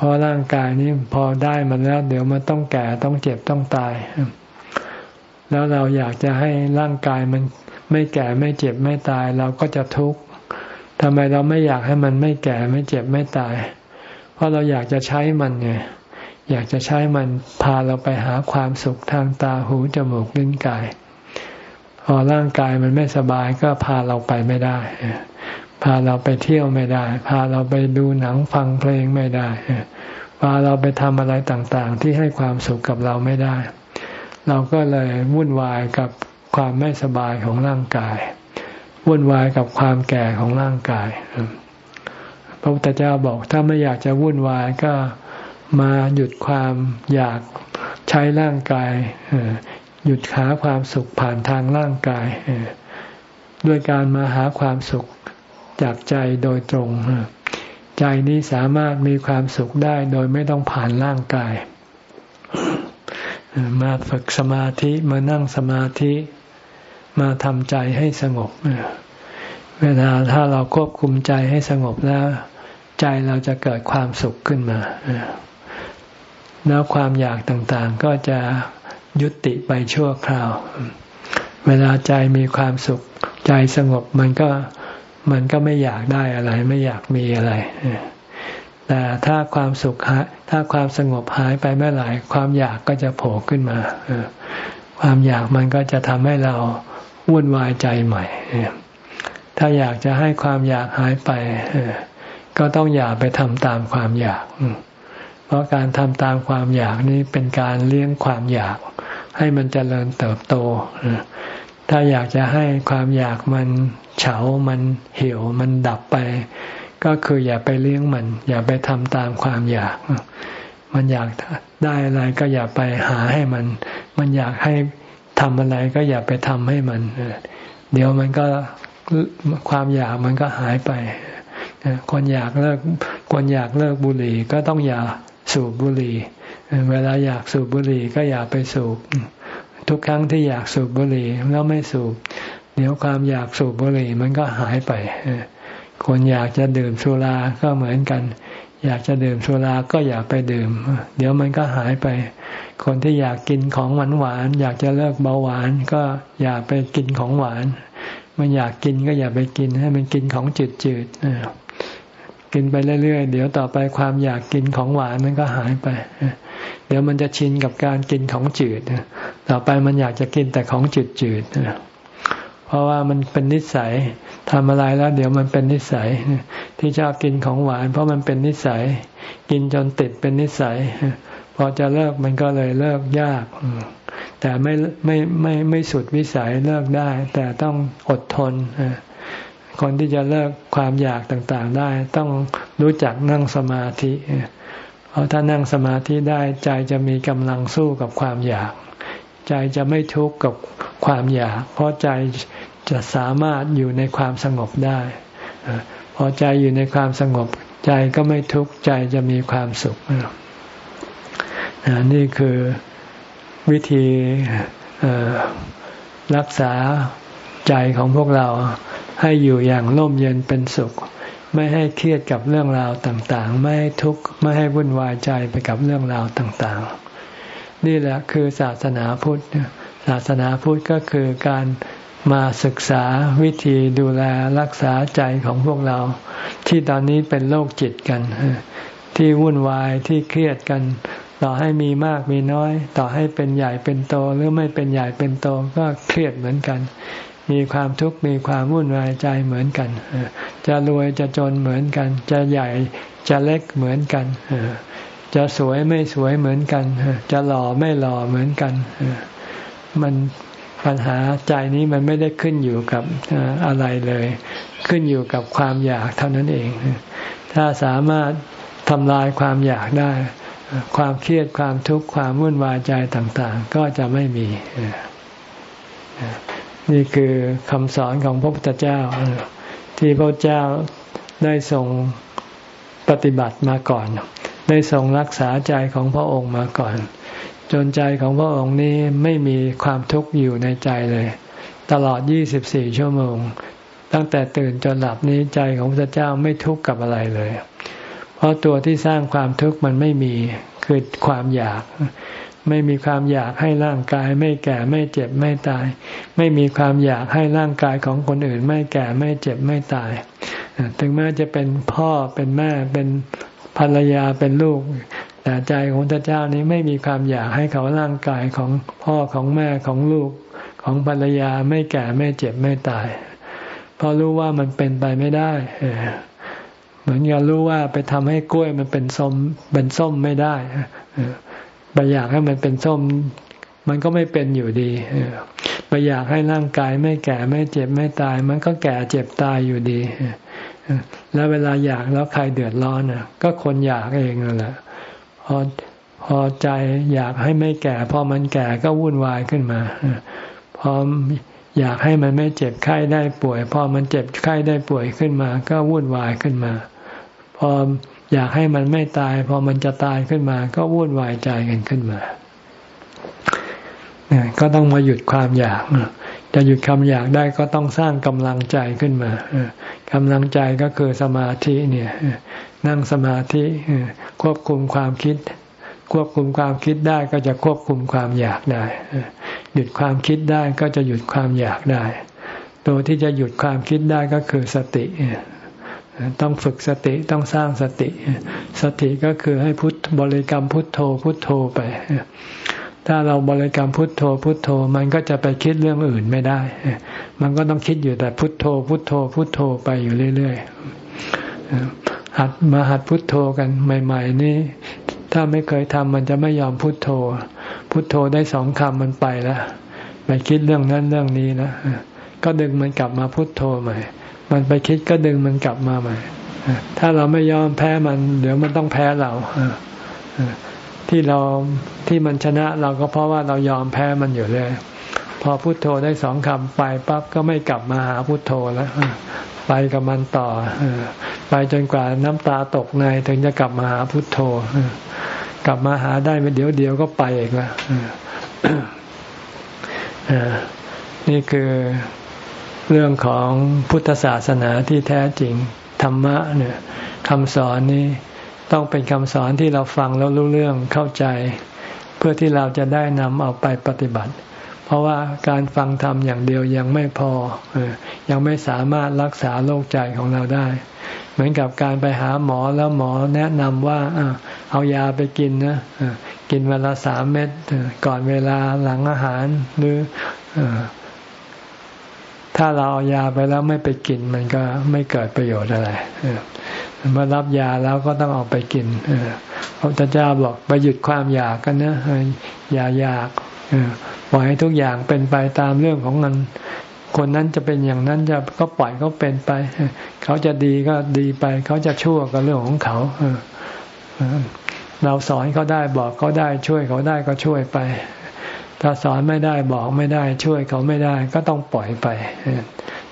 เพราะร่างกายนี้พอได้มันแล้ว เดี๋ยวมันต้องแก่ต้องเจ็บต้องตาย แล้วเราอยากจะให้ร่างกายมันไม่แก่ไม่เจ็บไม่ตาย เราก็จะทุกข์ทำไมเราไม่อยากให้มันไม่แก่ไม่เจ็บไม่ตาย เพราะเราอยากจะใช้มันไงอยากจะใช้มันพาเราไปหาความสุขทางตาหูจมูกลิ้นกาย พอร่างกายมันไม่สบายก็พาเราไปไม่ได้ พาเราไปเที่ยวไม่ได้ พาเราไปดูหนังฟังเพลงไม่ได้พาเราไปทำอะไรต่างๆ ที่ให้ความสุขกับเราไม่ได้ เราก็เลยวุ่นวายกับความไม่สบายของร่างกาย วุ่นวายกับความแก่ของร่างกาย พระพุทธเจ้าบอกถ้าไม่อยากจะวุ่นวายก็มาหยุดความอยากใช้ร่างกายหยุดหาความสุขผ่านทางร่างกายด้วยการมาหาความสุข จากใจโดยตรง ใจนี้สามารถมีความสุขได้โดยไม่ต้องผ่านร่างกาย มาฝึกสมาธิมานั่งสมาธิมาทำใจให้สงบ เวลาถ้าเราควบคุมใจให้สงบแล้ว ใจเราจะเกิดความสุขขึ้นมา แล้วความอยากต่างๆ ก็จะยุติไปชั่วคราว เวลาใจมีความสุข ใจสงบมันก็ มันก็ไม่อยากได้อะไร ไม่อยากมีอะไรแต่ถ้าความสุขถ้าความสงบหายไปเมื่อไหร่ความอยากก็จะโผล่ขึ้นมาความอยากมันก็จะทำให้เราวุ่นวายใจใหม่ ถ้าอยากจะให้ความอยากหายไปก็ต้องอย่าไปทำตามความอยาก เพราะการทำตามความอยากนี้เป็นการเลี้ยงความอยาก ให้มันเจริญเติบโต ถ้าอยากจะให้ความอยากมันเฉา มันเหี่ยว มันดับไป ก็คืออย่าไปเลี้ยงมัน อย่าไปทำตามความอยาก มันอยากได้อะไรก็อย่าไปหาให้มัน มันอยากให้ทำอะไรก็อย่าไปทำให้มัน เดี๋ยวมันก็ความอยากมันก็หายไป คนอยากเลิก คนอยากเลิกบุหรี่ก็ต้องอย่าสูบบุหรี่ เวลาอยากสูบบุหรี่ก็อย่าไปสูบ ทุกครั้งที่อยากสูบบุหรี่แล้วไม่สูบ เดี๋ยวความอยากสูบบุหรี่มันก็หายไปคนอยากจะดื่มสุราก็เหมือนกัน อยากจะดื่มสุราก็อย่าไปดื่ม เดี๋ยวมันก็หายไป คนที่อยากกินของหวานหวานอยากจะเลิกเบาหวานก็อย่าไปกินของหวาน มันอยากกินก็อย่าไปกินให้มันกินของจืดจืดกินไปเรื่อยๆเดี๋ยวต่อไปความอยากกินของหวานมันก็หายไป เดี๋ยวมันจะชินกับการกินของจืดต่อไปมันอยากจะกินแต่ของจืดๆเพราะว่ามันเป็นนิสัยทำอะไรแล้ว เดี๋ยวมันเป็นนิสัยที่ชอบกินของหวาน เพราะมันเป็นนิสัย กินจนติดเป็นนิสัยพอจะเลิกมันก็เลยเลิกยาก แต่ไม่ไม่ไม่ไม่สุดวิสัยเลิกได้ แต่ต้องอดทนคนที่จะเลิกความอยากต่างๆได้ ต้องรู้จักนั่งสมาธิ ราะถ้านั่งสมาธิได้ใจจะมีกำลังสู้กับความอยาก ใจจะไม่ทุกข์กับความอยาก เพราะใจจะสามารถอยู่ในความสงบได้พอใจอยู่ในความสงบ ใจก็ไม่ทุกข์ใจจะมีความสุขนี่คือวิธีรักษาใจของพวกเราให้อยู่อย่างร่มเย็นเป็นสุข ไม่ให้เครียดกับเรื่องราวต่างๆ ไม่ให้ทุกข์ไม่ให้วุ่นวายใจไปกับเรื่องราวต่างๆ นี่แหละคือศาสนาพุทธศาสนาพุทธก็คือการมาศึกษาวิธีดูแลรักษาใจของพวกเรา ที่ตอนนี้เป็นโรคจิตกัน ที่วุ่นวายที่เครียดกัน ต่อให้มีมากมีน้อย ต่อให้เป็นใหญ่เป็นโตหรือไม่เป็นใหญ่เป็นโตก็เครียดเหมือนกัน มีความทุกข์มีความวุ่นวายใจเหมือนกัน จะรวยจะจนเหมือนกัน จะใหญ่จะเล็กเหมือนกัน จะสวยไม่สวยเหมือนกัน จะหล่อไม่หล่อเหมือนกัน มันปัญหาใจนี้มันไม่ได้ขึ้นอยู่กับอะไรเลย ขึ้นอยู่กับความอยากเท่านั้นเอง ถ้าสามารถทำลายความอยากได้ ความเครียดความทุกข์ความวุ่นวายใจต่าง ๆ ก็จะไม่มี นี่คือคำสอนของพระพุทธเจ้า ที่พระเจ้าได้ทรงปฏิบัติมาก่อน ได้ทรงรักษาใจของพระองค์มาก่อน จนใจของพระองค์นี้ไม่มีความทุกข์อยู่ในใจเลย ตลอด 24 ชั่วโมง ตั้งแต่ตื่นจนหลับนี้ใจของพระเจ้าไม่ทุกข์กับอะไรเลย เพราะตัวที่สร้างความทุกข์มันไม่มีคือความอยาก ไม่มีความอยากให้ร่างกาย ไม่แก่ไม่เจ็บไม่ตาย ไม่มีความอยากให้ร่างกายของคนอื่น ไม่แก่ไม่เจ็บไม่ตาย ถึงแม้จะเป็นพ่อเป็นแม่เป็นภรรยาเป็นลูก แต่ใจของพระเจ้านี้ไม่มีความอยากให้เขาร่างกายของพ่อของแม่ของลูกของภรรยาไม่แก่ไม่เจ็บไม่ตาย เพราะรู้ว่ามันเป็นไปไม่ได้เหมือนกับรู้ว่าไปทำให้กล้วยมันเป็นส้มเป็นส้มไม่ได้ ไปอยากให้มันเป็นส้ม มันก็ไม่เป็นอยู่ดีไปอยากให้ร่างกายไม่แก่ไม่เจ็บไม่ตาย มันก็แก่เจ็บตายอยู่ดีแล้วเวลาอยากแล้วใครเดือดร้อนอะ ก็คนอยากเองนั่นแหละพอพอใจอยากให้ไม่แก่ พอมันแก่ก็วุ่นวายขึ้นมาพออยากให้มันไม่เจ็บไข้ได้ป่วย พอมันเจ็บไข้ได้ป่วยขึ้นมา ก็วุ่นวายขึ้นมา พอ อยากให้มันไม่ตาย พอมันจะตายขึ้นมา ก็วุ่นวายใจกันขึ้นมาก็ต้องมาหยุดความอยากจะหยุดความอยากได้ก็ต้องสร้างกำลังใจขึ้นมากำลังใจก็คือสมาธิเนี่ยนั่งสมาธิควบคุมความคิด ควบคุมความคิดได้ก็จะควบคุมความอยากได้ หยุดความคิดได้ก็จะหยุดความอยากได้ ตัวที่จะหยุดความคิดได้ก็คือสติ ต้องฝึกสติต้องสร้างสติ สติก็คือให้พุทบริกรรมพุทโธพุทโธไป ถ้าเราบริกรรมพุทโธพุทโธมันก็จะไปคิดเรื่องอื่นไม่ได้ มันก็ต้องคิดอยู่แต่พุทโธ พุทโธ พุทโธไปอยู่เรื่อยๆหัดมาหัดพุทโธกันใหม่ ๆ นี่ถ้าไม่เคยทำมันจะไม่ยอมพุทโธ พุทโธได้สองคำมันไปแล้วไปคิดเรื่องนั้นเรื่องนี้นะก็ดึงมันกลับมาพุทโธใหม่ มันไปคิดก็ดึงมันกลับมาใหม่ถ้าเราไม่ยอมแพ้มัน เดี๋ยวมันต้องแพ้เราที่เราที่มันชนะเราก็เพราะว่าเรายอมแพ้มันอยู่เลย พอพุโทโธได้สองคำไปปั๊บก็ไม่กลับมาหาพุโทโธแล้วไปกับมันต่อไปจนกว่าน้ำตาตกในถึงจะกลับมาหาพุโทโธกลับมาหาได้ไม่เดี๋ยวเดียวก็ไปอีกแล้วนี่คือ เรื่องของพุทธศาสนาที่แท้จริงธรรมะเนี่ยคำสอนนี้ต้องเป็นคำสอนที่เราฟังแล้วรู้เรื่องเข้าใจ เพื่อที่เราจะได้นำเอาไปปฏิบัติ เพราะว่าการฟังธรรมอย่างเดียวยังไม่พอยังไม่สามารถรักษาโรคใจของเราได้ เหมือนกับการไปหาหมอแล้วหมอแนะนำว่าเอายาไปกินนะกินเวลาสามเม็ดก่อนเวลาหลังอาหารหรือ ถ้าเราเอายาไปแล้วไม่ไปกินมันก็ไม่เกิดประโยชน์อะไรเมื่อรับยาแล้วก็ต้องออกไปกินพระพุทธเจ้าบอกไปหยุดความอยากกันนะอย่าอยากปล่อยให้ทุกอย่างเป็นไปตามเรื่องของมันคนนั้นจะเป็นอย่างนั้นจะก็ปล่อยเขาเป็นไป เขาจะดีก็ดีไป เขาจะชั่วก็เรื่องของเขาเราสอนเขาได้บอกเขาได้ช่วยเขาได้ก็ช่วยไป ถ้าสอนไม่ได้บอกไม่ได้ ช่วยเขาไม่ได้ก็ต้องปล่อยไป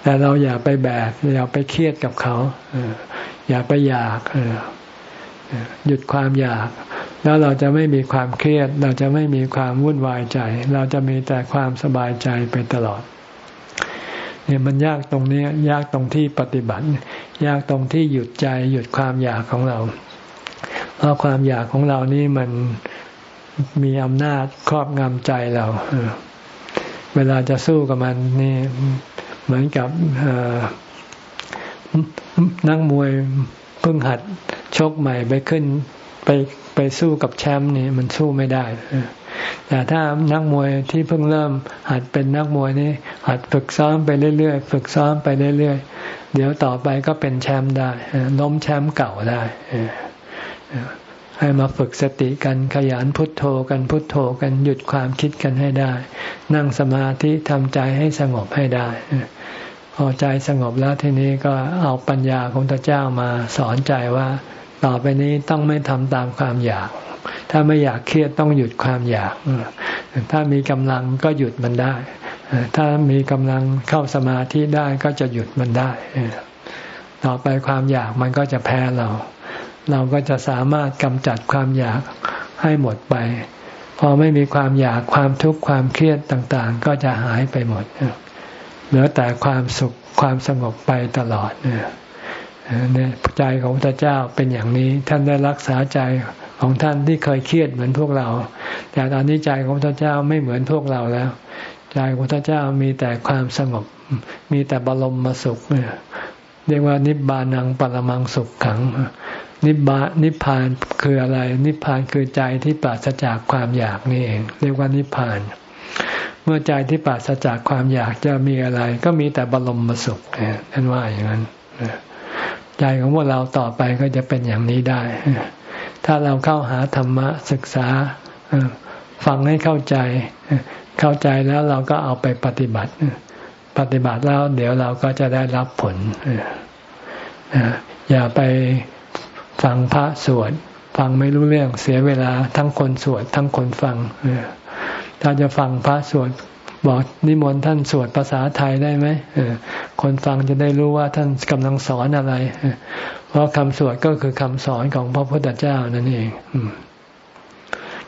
แต่เราอย่าไปแบกอย่าไปเครียดกับเขาอย่าไปอยากหยุดความอยาก แล้วเราจะไม่มีความเครียด เราจะไม่มีความวุ่นวายใจ เราจะมีแต่ความสบายใจไปตลอดเนี่ยมันยากตรงนี้ยากตรงที่ปฏิบัติ ยากตรงที่หยุดใจ หยุดความอยากของเรา เพราะความอยากของเรานี่มัน มีอำนาจครอบงำใจเราเวลาจะสู้กับมันนี่เหมือนกับนักมวยเพิ่งหัดชกใหม่ไปขึ้นไปไปสู้กับแชมป์นี่มันสู้ไม่ได้แต่ถ้านักมวยที่เพิ่งเริ่ม หัดเป็นนักมวยนี่หัดฝึกซ้อมไปเรื่อยๆฝึกซ้อมไปเรื่อยๆเดี๋ยวต่อไปก็เป็นแชมป์ได้ล้มแชมป์เก่าได้ ให้มาฝึกสติกันขยันพุทโธกันพุทโธกันหยุดความคิดกันให้ได้ นั่งสมาธิทำใจให้สงบให้ได้ พอใจสงบแล้วทีนี้ก็เอาปัญญาของพระเจ้ามาสอนใจว่า ต่อไปนี้ต้องไม่ทำตามความอยาก ถ้าไม่อยากเครียดต้องหยุดความอยาก ถ้ามีกำลังก็หยุดมันได้ ถ้ามีกำลังเข้าสมาธิได้ก็จะหยุดมันได้ ต่อไปความอยากมันก็จะแพ้เรา เราก็จะสามารถกำจัดความอยากให้หมดไป พอไม่มีความอยากความทุกข์ความเครียดต่างๆ ก็จะหายไปหมดเหลือแต่ความสุขความสงบไปตลอดเนี่ยใจของพระเจ้าเป็นอย่างนี้ ท่านได้รักษาใจของท่านที่เคยเครียดเหมือนพวกเรา แต่ตอนนี้ใจของพระเจ้าไม่เหมือนพวกเราแล้ว ใจของพระเจ้ามีแต่ความสงบ มีแต่บรมมาสุขเรียกว่านิบานังปรมังสุขขัง นิบานิพานคืออะไร นิพานคือใจที่ปราศจากความอยากนี่เอง เรียกว่านิพาน เมื่อใจที่ปราศจากความอยากจะมีอะไร ก็มีแต่บรมสุขท่านว่าอย่างนั้นใจของพวกเราต่อไปก็จะเป็นอย่างนี้ได้ ถ้าเราเข้าหาธรรมะศึกษาฟังให้เข้าใจ เข้าใจแล้วเราก็เอาไปปฏิบัติ ปฏิบัติแล้วเดี๋ยวเราก็จะได้รับผลอย่าไป ฟังพระสวดฟังไม่รู้เรื่องเสียเวลาทั้งคนสวดทั้งคนฟังถ้าจะฟังพระสวดบอกนิมนต์ท่านสวดภาษาไทยได้ไหมคนฟังจะได้รู้ว่าท่านกำลังสอนอะไร เพราะคำสวดก็คือคำสอนของพระพุทธเจ้านั่นเอง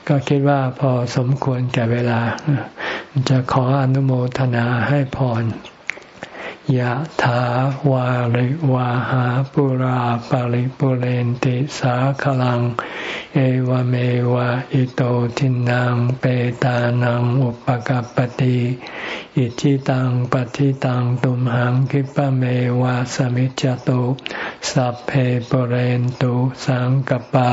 ก็คิดว่าพอสมควรแก่เวลา จะขออนุโมทนาให้พร ยะถาวาริวาหาปุราปาริปุเรนติสาขลัง เอวเมวะอิโตทินังเปตานังอุปกัปติอิจิตังปฏิตังตุมหังคิปะเมวะสมิจจตุสัพเพปุเรนตุสังกปา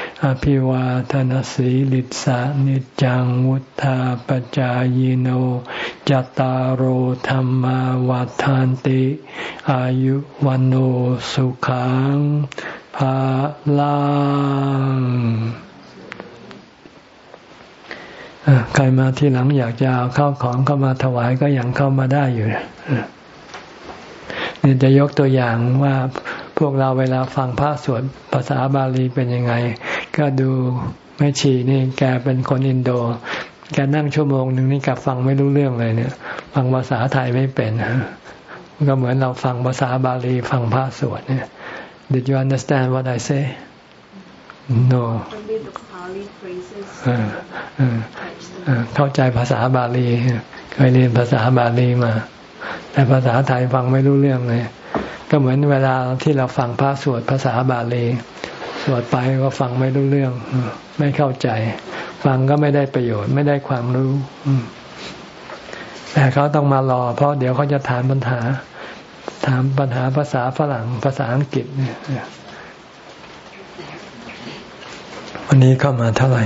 อภิวาทนสีลิสานิจังวุธาปจายโนจตารโหธรรมวาทานติ อายุวันโอสุขังภาลังใครมาที่หลังอยากจะเอาเข้าของเข้ามาถวายก็ยังเข้ามาได้อยู่นี่จะยกตัวอย่างว่าพวกเราเวลาฟังพระสวดภาษาบาลีเป็นยังไง ก็ดูแม่ชีนี่แกเป็นคนอินโด แกนั่งชั่วโมงหนึ่งนี่กับฟังไม่รู้เรื่องเลยเนี่ย ฟังภาษาไทยไม่เป็นก็เหมือนเราฟังภาษาบาลีฟังพระสวดเนี่ย Did you understand what I say No เข้าใจภาษาบาลี เคยเรียนภาษาบาลีมา แต่ภาษาไทยฟังไม่รู้เรื่องเลย ก็เหมือนเวลาที่เราฟังพระสวดภาษาบาลี สวดไปก็ฟังไม่รู้เรื่อง ไม่เข้าใจ ฟังก็ไม่ได้ประโยชน์ ไม่ได้ความรู้แต่เขาต้องมารอ เพราะเดี๋ยวเขาจะถามปัญหา ถามปัญหาภาษาฝรั่งภาษาอังกฤษเนี่ยวันนี้เข้ามาเท่าไหร่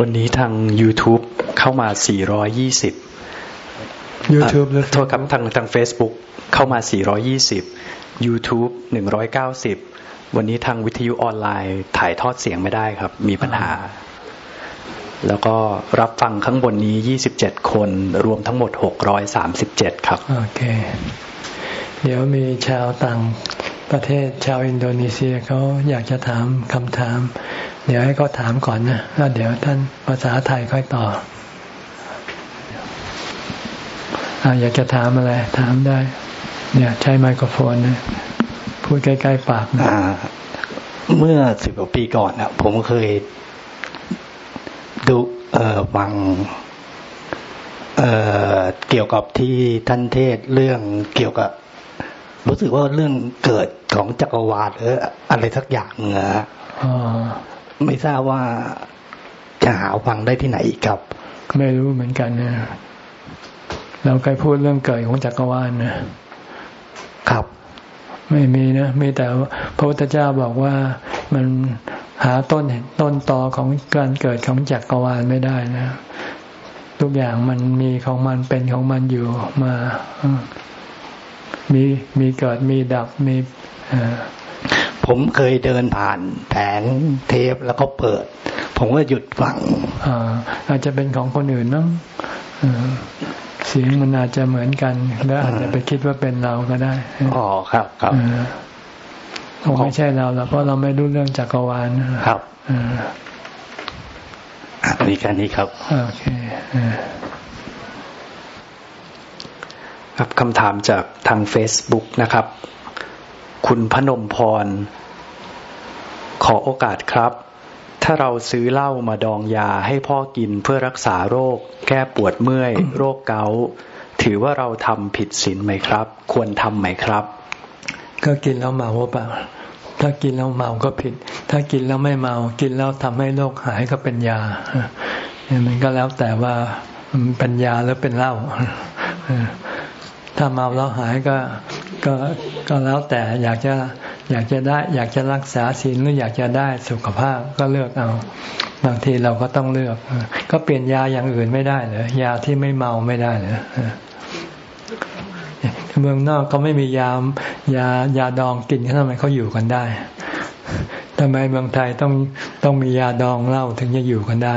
วันนี้ทาง YouTube เข้ามา 420 YouTube หรือโทษครับทางทาง Facebook เข้ามา 420 YouTube 190 วันนี้ทางวิทยุออนไลน์ถ่ายทอดเสียงไม่ได้ครับ มีปัญหา แล้วก็รับฟังข้างบนนี้ 27 คน รวมทั้งหมด 637 ครับ โอเค เดี๋ยวมีชาวต่างประเทศชาวอินโดนีเซียเขาอยากจะถามคำถาม เดี๋ยวให้เขาถามก่อนนะแล้วเดี๋ยวท่านภาษาไทยค่อยต่อออยากจะถามอะไร ถามได้ เนี่ยใช้ไมโครโฟนนะ พูดใกล้ๆปากนะอ่าเมื่อสิบกว่าปีก่อนนะผมเคยดูเอ่อฟังเอ่อเกี่ยวกับที่ท่านเทศเรื่องเกี่ยวกับ รู้สึกว่าเรื่องเกิดของจักรวาลเอออะไรสักอย่างนะอ๋อไม่ทราบว่าจะหาฟังได้ที่ไหนอีกครับ ไม่รู้เหมือนกันนะเราเคยพูดเรื่องเกิดของจักรวาลนะครับ ไม่มีนะมีแต่พระพุทธเจ้าบอกว่ามันหาต้นต้นตอของการเกิดของจักรวาลไม่ได้นะ ทุกอย่างมันมีของมันเป็นของมันอยู่มาอืมมีมีเกิดมีดับมีเอ่อผมเคยเดินผ่านแผงเทปแล้วก็เปิด ผมก็หยุดฟังอ่าอาจจะเป็นของคนอื่นเนาะเออเสียงมันอาจจะเหมือนกัน แล้วอาจจะไปคิดว่าเป็นเราก็ได้อ๋อครับครับเออคงไม่ใช่เราแล้วเพราะเราไม่รู้เรื่องจักรวาลนะครับเออมีแค่นี้ครับโอเคเออครับคำถามจากทาง Facebook นะครับ คุณพนมพร ขอโอกาสครับ ถ้าเราซื้อเหล้ามาดองยาให้พ่อกินเพื่อรักษาโรค แก้ปวดเมื่อย โรคเกาต์ถือว่าเราทำผิดศีลไหมครับ ควรทำไหมครับ ก็กินแล้วเมาเปล่าถ้ากินแล้วเมาก็ผิด ถ้ากินแล้วไม่เมา กินแล้วทำให้โรคหายก็เป็นยาเนี่ยมันก็แล้วแต่ว่ามันเป็นยาหรือเป็นเหล้าถ้าเมาแล้วหายก็ก็ก็แล้วแต่อยากจะ อยากจะได้อยากจะรักษาศีลหรืออยากจะได้สุขภาพก็เลือกเอา บางทีเราก็ต้องเลือก ก็เปลี่ยนยาอย่างอื่นไม่ได้เหรอยาที่ไม่เมาไม่ได้เหรอเมืองนอกก็ไม่มียายายาดองกินเขาทำไมเขาอยู่กันได้ทำไมเมืองไทยต้องต้องมียาดองเหล้าถึงจะอยู่กันได้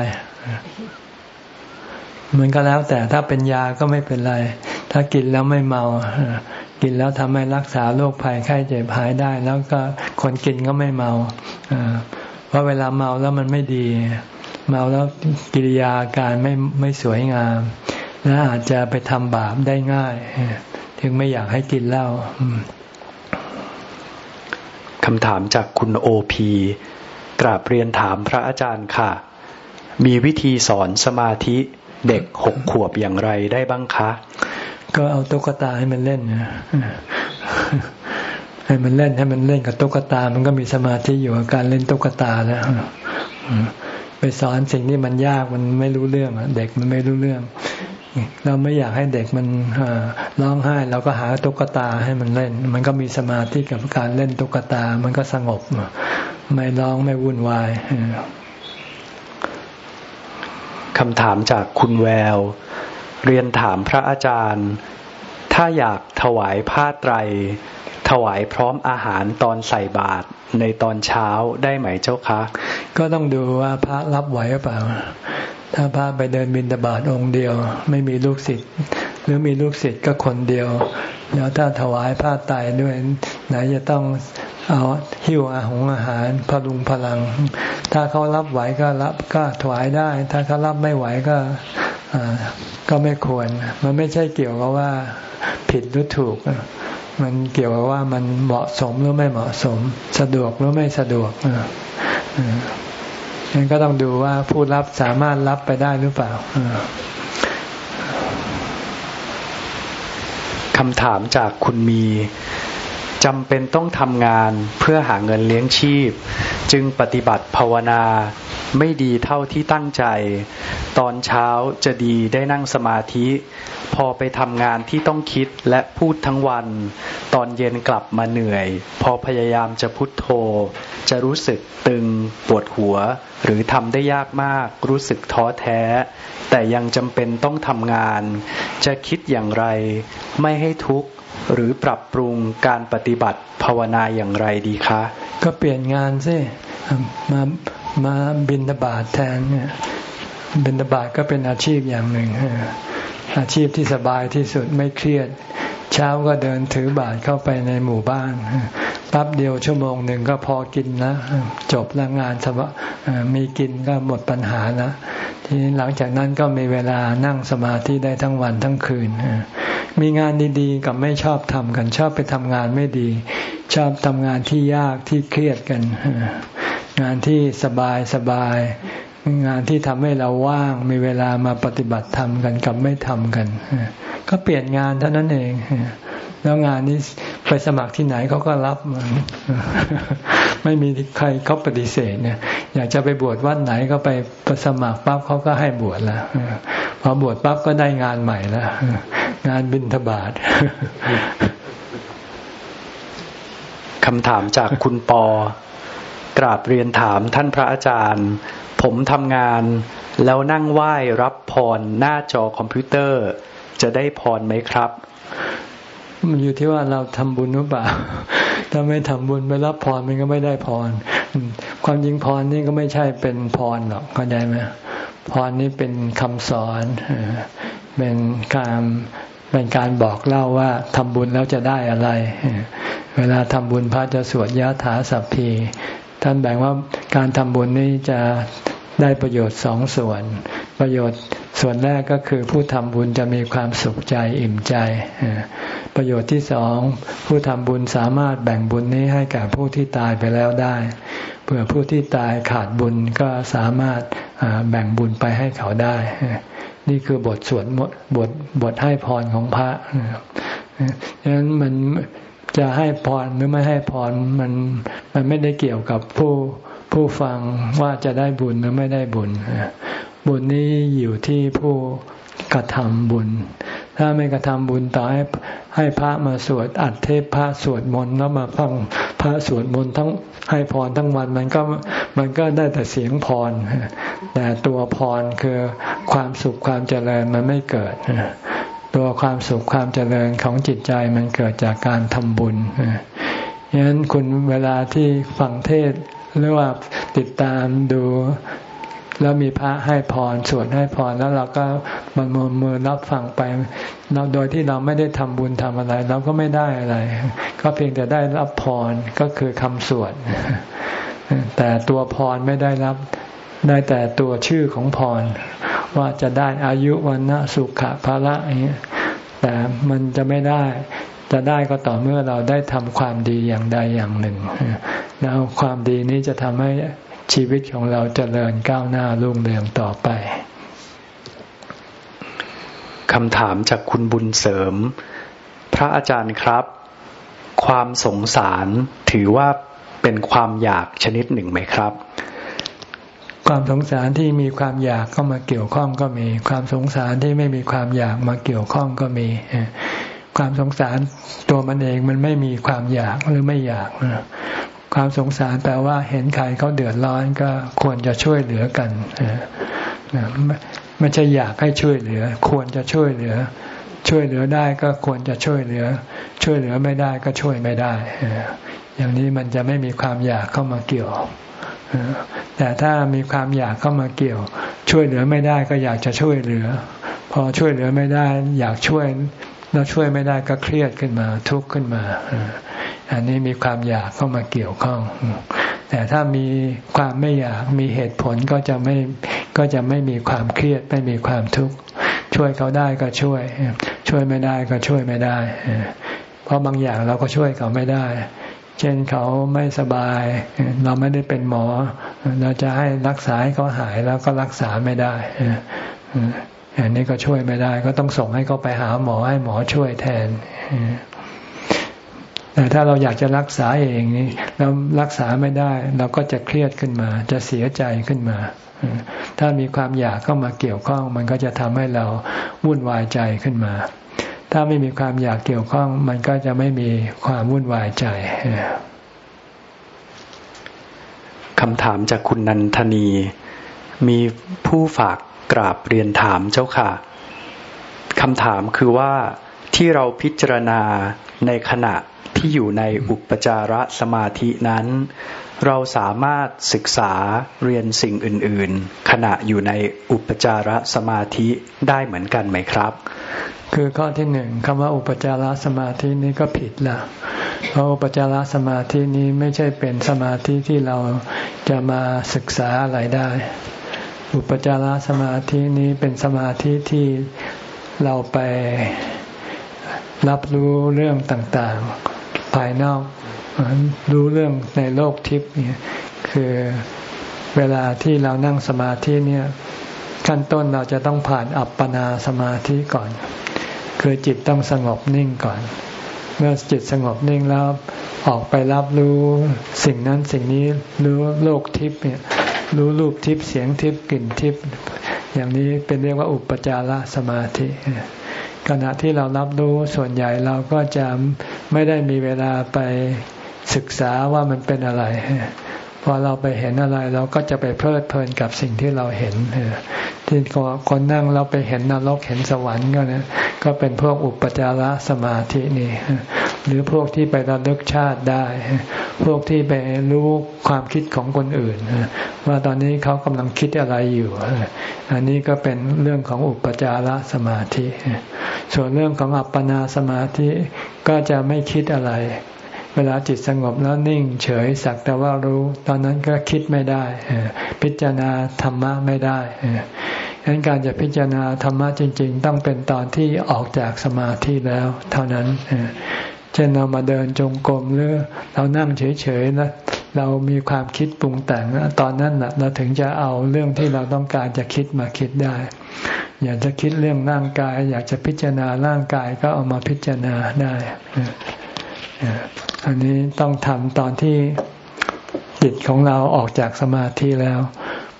มันก็แล้วแต่ถ้าเป็นยาก็ไม่เป็นไร ถ้ากินแล้วไม่เมา กินแล้วทำให้รักษาโรคภัยไข้เจ็บหายได้ แล้วก็คนกินก็ไม่เมาเพราะเวลาเมาแล้วมันไม่ดี เมาแล้วกิริยาการไม่ไม่สวยงาม และอาจจะไปทำบาปได้ง่าย ถึงไม่อยากให้กินเหล้าคำถามจากคุณโอพีกราบเรียนถามพระอาจารย์ค่ะ มีวิธีสอนสมาธิเด็กหกขวบอย่างไรได้บ้างคะ ก็เอาตุ๊กตาให้มันเล่นนะให้มันเล่นให้มันเล่นกับตุ๊กตา มันก็มีสมาธิอยู่กับการเล่นตุ๊กตาแล้วไปสอนสิ่งที่มันยากมันไม่รู้เรื่องเด็กมันไม่รู้เรื่อง เราไม่อยากให้เด็กมันร้องไห้เราก็หาตุ๊กตาให้มันเล่น มันก็มีสมาธิกับการเล่นตุ๊กตา มันก็สงบไม่ร้องไม่วุ่นวายคำถามจากคุณแวว เรียนถามพระอาจารย์ ถ้าอยากถวายผ้าไตร ถวายพร้อมอาหารตอนใส่บาตรในตอนเช้าได้ไหมเจ้าคะ ก็ต้องดูว่าพระรับไหวหรือเปล่า ถ้าพระไปเดินบิณฑบาตองค์เดียว ไม่มีลูกศิษย์หรือมีลูกศิษย์ก็คนเดียวแล้วถ้าถวายผ้าไตรด้วยไหนจะต้องเอาหิ้วอาหงอาหารพลุงพลัง ถ้าเขารับไหวก็รับก็ถวายได้ ถ้าเขารับไม่ไหวก็ ก็ไม่ควร มันไม่ใช่เกี่ยวกับว่าผิดหรือถูก มันเกี่ยวกับว่ามันเหมาะสมหรือไม่เหมาะสม สะดวกหรือไม่สะดวกนั้นก็ต้องดูว่าผู้รับสามารถรับไปได้หรือเปล่าคำถามจากคุณมี จำเป็นต้องทำงานเพื่อหาเงินเลี้ยงชีพ จึงปฏิบัติภาวนาไม่ดีเท่าที่ตั้งใจ ตอนเช้าจะดีได้นั่งสมาธิ พอไปทำงานที่ต้องคิดและพูดทั้งวัน ตอนเย็นกลับมาเหนื่อย พอพยายามจะพุทโธ จะรู้สึกตึงปวดหัว หรือทำได้ยากมากรู้สึกท้อแท้ แต่ยังจำเป็นต้องทำงาน จะคิดอย่างไร ไม่ให้ทุกข์ หรือปรับปรุงการปฏิบัติภาวนาอย่างไรดีคะ ก็เปลี่ยนงานสิมามาบินตบาทแทนเนี่ยบินตบาทก็เป็นอาชีพอย่างหนึ่ง อาชีพที่สบายที่สุดไม่เครียด เช้าก็เดินถือบาทเข้าไปในหมู่บ้านปั๊บเดียวชั่วโมงหนึ่งก็พอกินนะจบแล้วงานสบมีกินก็หมดปัญหานะทีนี้หลังจากนั้นก็มีเวลานั่งสมาธิได้ทั้งวันทั้งคืน มีงานดีๆ กับไม่ชอบทำกันชอบไปทำงานไม่ดี ชอบทำงานที่ยากที่เครียดกัน งานที่สบายสบาย งานที่ทำให้เราว่างมีเวลามาปฏิบัติธรรมกันกับไม่ทำกัน ก็เปลี่ยนงานเท่านั้นเอง แล้วงานนี้ไปสมัครที่ไหนเขาก็รับไม่มีใครเขาปฏิเสธเนี่ย อยากจะไปบวชวัดไหนก็ไปสมัครปั๊บเขาก็ให้บวชแล้วพอบวชปั๊บก็ได้งานใหม่แล้วงานบินทบาทคำถามจากคุณปอกราบเรียนถามท่านพระอาจารย์ ผมทำงานแล้วนั่งไหว้รับพรหน้าจอคอมพิวเตอร์ จะได้พรไหมครับ มันอยู่ที่ว่าเราทำบุญหรือเปล่า ถ้าไม่ทำบุญไปรับพรมันก็ไม่ได้พร ความจริงพรนี่ก็ไม่ใช่เป็นพรหรอกเข้าใจไหมพรนี่เป็นคำสอนเป็นการเป็นการบอกเล่าว่าทำบุญแล้วจะได้อะไร เวลาทำบุญพระจะสวดยะถาสัพพี ท่านแบ่งว่าการทำบุญนี้จะได้ประโยชน์สองส่วน ประโยชน์ส่วนแรกก็คือผู้ทำบุญจะมีความสุขใจอิ่มใจ ประโยชน์ที่สองผู้ทำบุญสามารถแบ่งบุญนี้ให้แก่ผู้ที่ตายไปแล้วได้เพื่อผู้ที่ตายขาดบุญก็สามารถแบ่งบุญไปให้เขาได้ นี่คือบทสวดบทบทให้พรของพระดังนั้นมัน จะให้พรหรือไม่ให้พรมันมันไม่ได้เกี่ยวกับผู้ผู้ฟังว่าจะได้บุญหรือไม่ได้บุญ บุญนี้อยู่ที่ผู้กระทำบุญ ถ้าไม่กระทำบุญต่อให้ให้พระมาสวดอัดเทพพระสวดมนต์แล้วมาฟังพระสวดมนต์ทั้งให้พรทั้งวันมันก็มันก็ได้แต่เสียงพร แต่ตัวพรคือความสุขความเจริญมันไม่เกิด ตัวความสุขความเจริญของจิตใจมันเกิดจากการทำบุญฉะนั้นคุณเวลาที่ฟังเทศหรือว่าติดตามดู แล้วมีพระให้พรสวดให้พรแล้วเราก็มันมือมือรับฟังไป เราโดยที่เราไม่ได้ทำบุญทำอะไร เราก็ไม่ได้อะไร ก็เพียงแต่ได้รับพรก็คือคำสวดแต่ตัวพรไม่ได้รับ ได้แต่ตัวชื่อของพร ว่าจะได้อายุวันนะสุขะภาระอย่างเงี้ยแต่มันจะไม่ได้ จะได้ก็ต่อเมื่อเราได้ทำความดีอย่างใดอย่างหนึ่ง แล้วความดีนี้จะทำให้ชีวิตของเราจเจริญก้าวหน้ารุ่งเรืองต่อไปคำถามจากคุณบุญเสริม พระอาจารย์ครับ ความสงสารถือว่าเป็นความอยากชนิดหนึ่งไหมครับ ความสงสารที่มีความอยากเข้ามาเกี่ยวข้องก็มี ความสงสารที่ไม่มีความอยากมาเกี่ยวข้องก็มี ความสงสารตัวมันเองมันไม่มีความอยากหรือไม่อยากความสงสารแปลว่าเห็นใครเขาเดือดร้อนก็ควรจะช่วยเหลือกันไม่ใช่อยากให้ช่วยเหลือ ควรจะช่วยเหลือ ช่วยเหลือได้ก็ควรจะช่วยเหลือ ช่วยเหลือไม่ได้ก็ช่วยไม่ได้ อย่างนี้มันจะไม่มีความอยากเข้ามาเกี่ยว แต่ถ้ามีความอยากเข้ามาเกี่ยว ช่วยเหลือไม่ได้ก็อยากจะช่วยเหลือ พอช่วยเหลือไม่ได้ อยากช่วยแล้วช่วยไม่ได้ก็เครียดขึ้นมาทุกข์ขึ้นมา อันนี้มีความอยากเข้ามาเกี่ยวข้อง แต่ถ้ามีความไม่อยากมีเหตุผลก็จะไม่ก็จะไม่มีความเครียดไม่มีความทุกข์ช่วยเขาได้ก็ช่วย ช่วยไม่ได้ก็ช่วยไม่ได้ เพราะบางอย่างเราก็ช่วยเขาไม่ได้ เช่นเขาไม่สบาย เราไม่ได้เป็นหมอ เราจะให้รักษาให้เขาหายแล้วก็รักษาไม่ได้อันนี้ก็ช่วยไม่ได้ ก็ต้องส่งให้เขาไปหาหมอให้หมอช่วยแทนแต่ถ้าเราอยากจะรักษาเองนี่เรารักษาไม่ได้ เราก็จะเครียดขึ้นมา จะเสียใจขึ้นมา ถ้ามีความอยากเข้ามาเกี่ยวข้อง มันก็จะทำให้เราวุ่นวายใจขึ้นมา ถ้าไม่มีความอยากเกี่ยวข้อง มันก็จะไม่มีความวุ่นวายใจคำถามจากคุณนันทนี มีผู้ฝากกราบเรียนถามเจ้าค่ะคำถามคือว่าที่เราพิจารณาในขณะที่อยู่ในอุปจารสมาธินั้น เราสามารถศึกษาเรียนสิ่งอื่น ๆ ขณะอยู่ในอุปจารสมาธิได้เหมือนกันไหมครับ คือข้อที่หนึ่งคำว่าอุปจารสมาธินี้ก็ผิดละเพราะอุปจารสมาธินี้ไม่ใช่เป็นสมาธิที่เราจะมาศึกษาอะไรได้ อุปจารสมาธินี้เป็นสมาธิที่เราไปรับรู้เรื่องต่างๆ ภายนอก รู้เรื่องในโลกทิพย์เนี่ยคือเวลาที่เรานั่งสมาธิเนี่ยขั้นต้นเราจะต้องผ่านอัปปนาสมาธิก่อน คือจิตต้องสงบนิ่งก่อน เมื่อจิตสงบนิ่งแล้วออกไปรับรู้สิ่งนั้นสิ่งนี้รู้โลกทิพย์เนี่ยรู้รูปทิพย์เสียงทิพย์กลิ่นทิพย์อย่างนี้เป็นเรียกว่าอุปจารสมาธิขณะที่เรารับรู้ส่วนใหญ่เราก็จะไม่ได้มีเวลาไปศึกษาว่ามันเป็นอะไร พอเราไปเห็นอะไรเราก็จะไปเพลิดเพลินกับสิ่งที่เราเห็นที่คนนั่งเราไปเห็นนรกเห็นสวรรค์ก็นะก็เป็นพวกอุปจารสมาธินี่ หรือพวกที่ไประลึกชาติได้ พวกที่ไปรู้ความคิดของคนอื่น ว่าตอนนี้เขากำลังคิดอะไรอยู่ อันนี้ก็เป็นเรื่องของอุปจารสมาธิ ส่วนเรื่องของอัปปนาสมาธิก็จะไม่คิดอะไร เวลาจิตสงบแล้วนิ่งเฉยสักแต่ว่ารู้ ตอนนั้นก็คิดไม่ได้ พิจารณาธรรมะไม่ได้ดังนั้นการจะพิจารณาธรรมะจริง ๆ ต้องเป็นตอนที่ออกจากสมาธิแล้ว เท่านั้นเช่นเรามาเดินจงกรมหรือเรานั่งเฉยๆแล้วเรามีความคิดปรุงแต่งตอนนั้นนะเราถึงจะเอาเรื่องที่เราต้องการจะคิดมาคิดได้ อยากจะคิดเรื่องร่างกาย อยากจะพิจารณาร่างกายก็เอามาพิจารณาได้ อันนี้ต้องทำตอนที่จิตของเราออกจากสมาธิแล้ว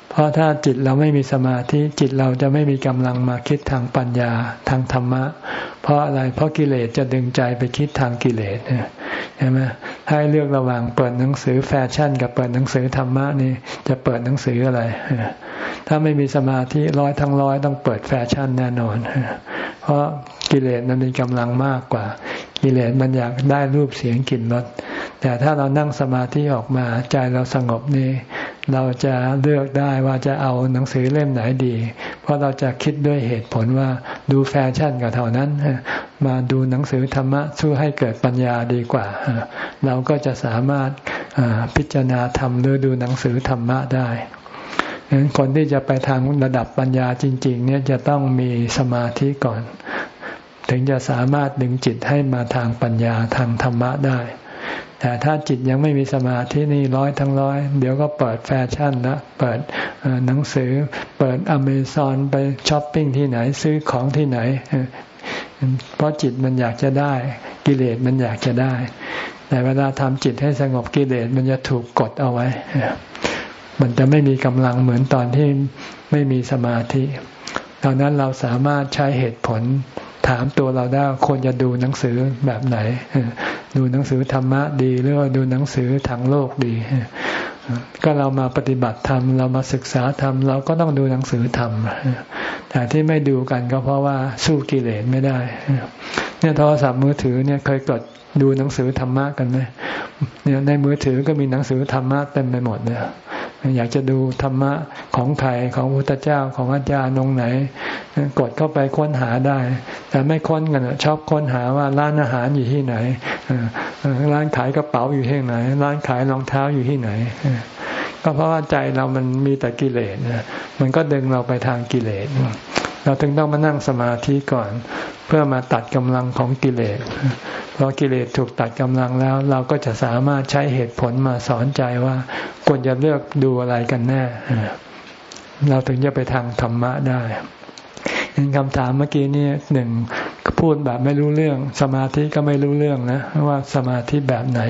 เพราะถ้าจิตเราไม่มีสมาธิจิตเราจะไม่มีกำลังมาคิดทางปัญญาทางธรรมะ เพราะอะไรเพราะกิเลสจะดึงใจไปคิดทางกิเลสใช่ไหมให้เลือกระหว่างเปิดหนังสือแฟชั่น กับเปิดหนังสือธรรมะนี่จะเปิดหนังสืออะไร ถ้าไม่มีสมาธิร้อยทั้งร้อยต้องเปิดแฟชั่นแน่นอน เพราะกิเลสมันมีกำลังมากกว่า กิเลสมันอยากได้รูปเสียงกลิ่นรสแต่ถ้าเรานั่งสมาธิออกมาใจเราสงบนี่เราจะเลือกได้ว่าจะเอาหนังสือเล่มไหนดี เพราะเราจะคิดด้วยเหตุผลว่าดูแฟชั่นกับเท่านั้น มาดูหนังสือธรรมะช่วยให้เกิดปัญญาดีกว่า เราก็จะสามารถพิจารณาธรรมหรือดูหนังสือธรรมะได้ คนที่จะไปทางระดับปัญญาจริง ๆ เนี่ยจะต้องมีสมาธิก่อน ถึงจะสามารถดึงจิตให้มาทางปัญญาทางธรรมะได้ แต่ถ้าจิตยังไม่มีสมาธินี่ร้อยทั้งร้อย เดี๋ยวก็เปิดแฟชั่นละเปิดหนังสือ เปิดอเมซอนไปช้อปปิ้งที่ไหนซื้อของที่ไหน เพราะจิตมันอยากจะได้ กิเลสมันอยากจะได้ แต่เวลาทำจิตให้สงบกิเลสมันจะถูกกดเอาไว้ มันจะไม่มีกำลังเหมือนตอนที่ไม่มีสมาธิตอนนั้นเราสามารถใช้เหตุผลถามตัวเราได้ควรจะดูหนังสือแบบไหน ดูหนังสือธรรมะดี หรือว่าดูหนังสือทางโลกดี ก็เรามาปฏิบัติธรรม เรามาศึกษาธรรม เราก็ต้องดูหนังสือธรรม แต่ที่ไม่ดูกันก็เพราะว่าสู้กิเลสไม่ได้ เนี่ยโทรศัพท์มือถือเนี่ยเคยกดดูหนังสือธรรมะกันไหมเนี่ยในมือถือก็มีหนังสือธรรมะเต็มไปหมดเนี่ย อยากจะดูธรรมะของใครของพุทธเจ้าของอาจารย์นงไหน กดเข้าไปค้นหาได้ แต่ไม่ค้นกันชอบค้นหาว่าร้านอาหารอยู่ที่ไหนร้านขายกระเป๋าอยู่ที่ไหน ร้านขายรองเท้าอยู่ที่ไหน ก็เพราะว่าใจเรามันมีแต่กิเลสมันก็ดึงเราไปทางกิเลสเราถึงต้องมานั่งสมาธิก่อน เพื่อมาตัดกำลังของกิเลส พอกิเลสถูกตัดกำลังแล้ว เราก็จะสามารถใช้เหตุผลมาสอนใจว่าควรจะเลือกดูอะไรกันแน่ เราถึงจะไปทางธรรมะได้เห็นคำถามเมื่อกี้นี่หนึ่งพูดแบบไม่รู้เรื่อง สมาธิก็ไม่รู้เรื่องนะว่าสมาธิแบบไหน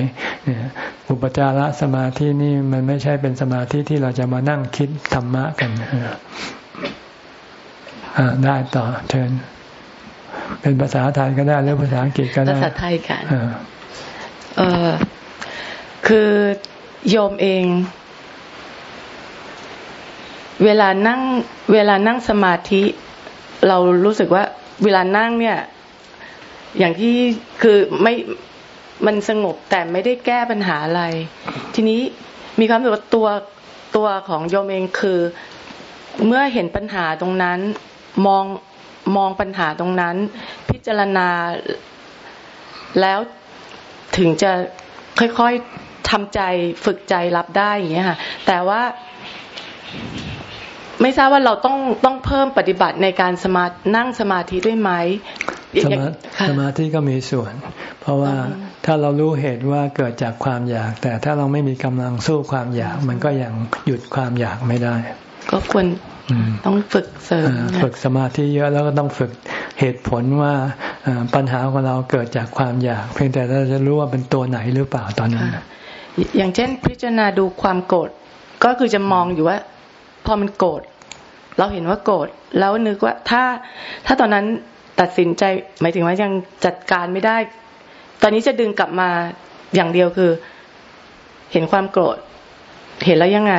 อุปจารสมาธินี่มันไม่ใช่เป็นสมาธิที่เราจะมานั่งคิดธรรมะกันได้ต่อเชิญ เป็นภาษาไทยก็ได้หรือภาษาอังกฤษก็ได้ ภาษาไทยกันเออคือโยมเอง เวลานั่ง เวลานั่งสมาธิ เรารู้สึกว่า เวลานั่งเนี่ย อย่างที่คือไม่มันสงบแต่ไม่ได้แก้ปัญหาอะไร ทีนี้มีความรู้สึกว่าตัวตัวของโยมเองคือ เมื่อเห็นปัญหาตรงนั้นมอง มองปัญหาตรงนั้น พิจารณาแล้วถึงจะค่อยๆทำใจฝึกใจรับได้อย่างเงี้ยค่ะแต่ว่าไม่ทราบว่าเราต้องต้องเพิ่มปฏิบัติในการสมานั่งสมาธิด้วยไหมสมาสมาธิก็มีส่วน เพราะว่าถ้าเรารู้เหตุว่าเกิดจากความอยาก แต่ถ้าเราไม่มีกำลังสู้ความอยาก มันก็ยังหยุดความอยากไม่ได้ ก็ควร ต้องฝึกเสริมฝึกสมาธิเยอะแล้วก็ต้องฝึกเหตุผลว่าปัญหาของเราเกิดจากความอยาก เพียงแต่เราจะรู้ว่าเป็นตัวไหนหรือเปล่าตอนนั้นอย่างเช่นพิจารณาดูความโกรธก็คือจะมองอยู่ว่า พอมันโกรธเราเห็นว่าโกรธแล้วนึกว่าถ้าถ้าตอนนั้นตัดสินใจหมายถึงว่ายังจัดการไม่ได้ ตอนนี้จะดึงกลับมาอย่างเดียวคือ เห็นความโกรธ เห็นแล้วยังไง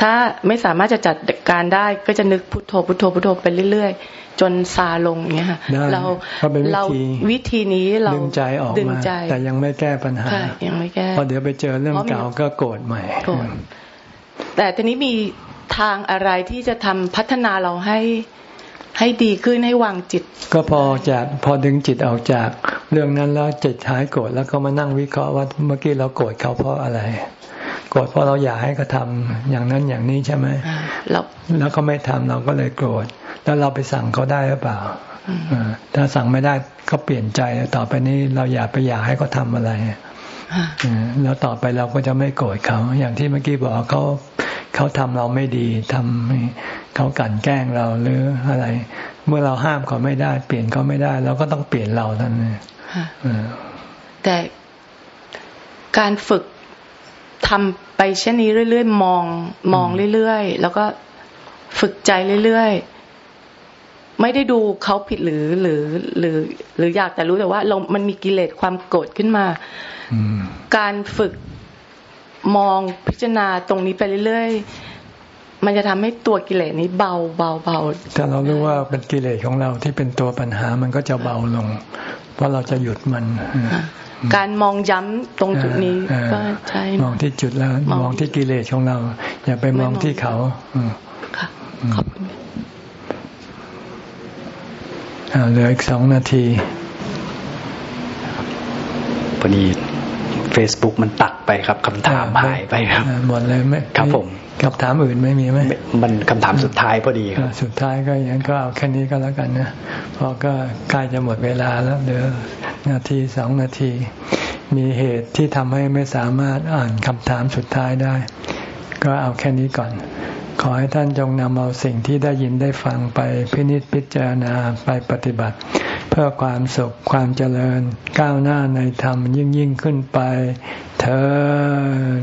ถ้าไม่สามารถจะจัดการได้ก็จะนึกพุทโธพุทโธพุทโธไปเรื่อยๆ จนซาลงอย่างเงี้ยค่ะเราเราวิธีนี้เราดึงใจออกมาแต่ยังไม่แก้ปัญหายังไม่แก้พอเดี๋ยวไปเจอเรื่องเก่าก็โกรธใหม่โกรธแต่ทีนี้มีทางอะไรที่จะทำพัฒนาเราให้ให้ดีขึ้นให้วางจิต ก็พอจากพอดึงจิตออกจาก เรื่องนั้นแล้วจิตหายโกรธแล้วก็มานั่งวิเคราะห์ว่าเมื่อกี้เราโกรธเขาเพราะอะไร โกรธเพราะเราอยากให้เขาทาอย่างนั้นอย่างนี้ใช่ไหมแล้วแล้วเขาไม่ทำเราก็เลยโกรธ แล้วเราไปสั่งเขาได้หรือเปล่าถ้าสั่งไม่ได้ก็เปลี่ยนใจต่อไปนี้เราอย่าไปอยากให้เขาทาอะไรแล้วต่อไปเราก็จะไม่โกรธเขา อย่างที่เมื่อกี้บอกเขาเขาทำเราไม่ดีทำเขากั่นแกล้งเราหรืออะไร เมื่อเราห้ามเขาไม่ได้ เปลี่ยนเขาไม่ได้เราก็ต้องเปลี่ยนเราท่านนี่แต่การฝึก ทำไปเช่นนี้เรื่อยๆ มองมองเรื่อยๆ แล้วก็ฝึกใจเรื่อยๆ ไม่ได้ดูเขาผิดหรือหรือหรือหรืออยากแต่รู้แต่ว่าเรา มันมีกิเลสความโกรธขึ้นมาการฝึกมองพิจารณาตรงนี้ไปเรื่อยๆ มันจะทำให้ตัวกิเลสนี้เบาเบาเบาถ้าเรารู้ว่าเป็นกิเลสของเราที่เป็นตัวปัญหามันก็จะเบาลง เพราะเราจะหยุดมัน การมองย้ำตรงจุดนี้ก็ใช่มองที่จุดแล้ว มองที่กิเลสของเรา อย่าไปมองที่เขาค่ะขอบคุณเหลืออีกสองนาทีพอดีเฟซบุ๊กมันตัดไปครับคำถามหายไปครับหมดเลยไหมครับผม คำถามอื่นไม่มีไหมมันคำถามสุดท้ายพอดีครับ สุดท้ายก็อย่างนั้นก็เอาแค่นี้ก็แล้วกันนะพอก็ใกล้จะหมดเวลาแล้วเหลือนาทีสองนาที มีเหตุที่ทำให้ไม่สามารถอ่านคำถามสุดท้ายได้ ก็เอาแค่นี้ก่อน ขอให้ท่านจงนำเอาสิ่งที่ได้ยินได้ฟังไปพินิจพิจารณาไปปฏิบัติ เพื่อความสุขความเจริญ ก้าวหน้าในธรรมยิ่งยิ่งขึ้นไปเธอ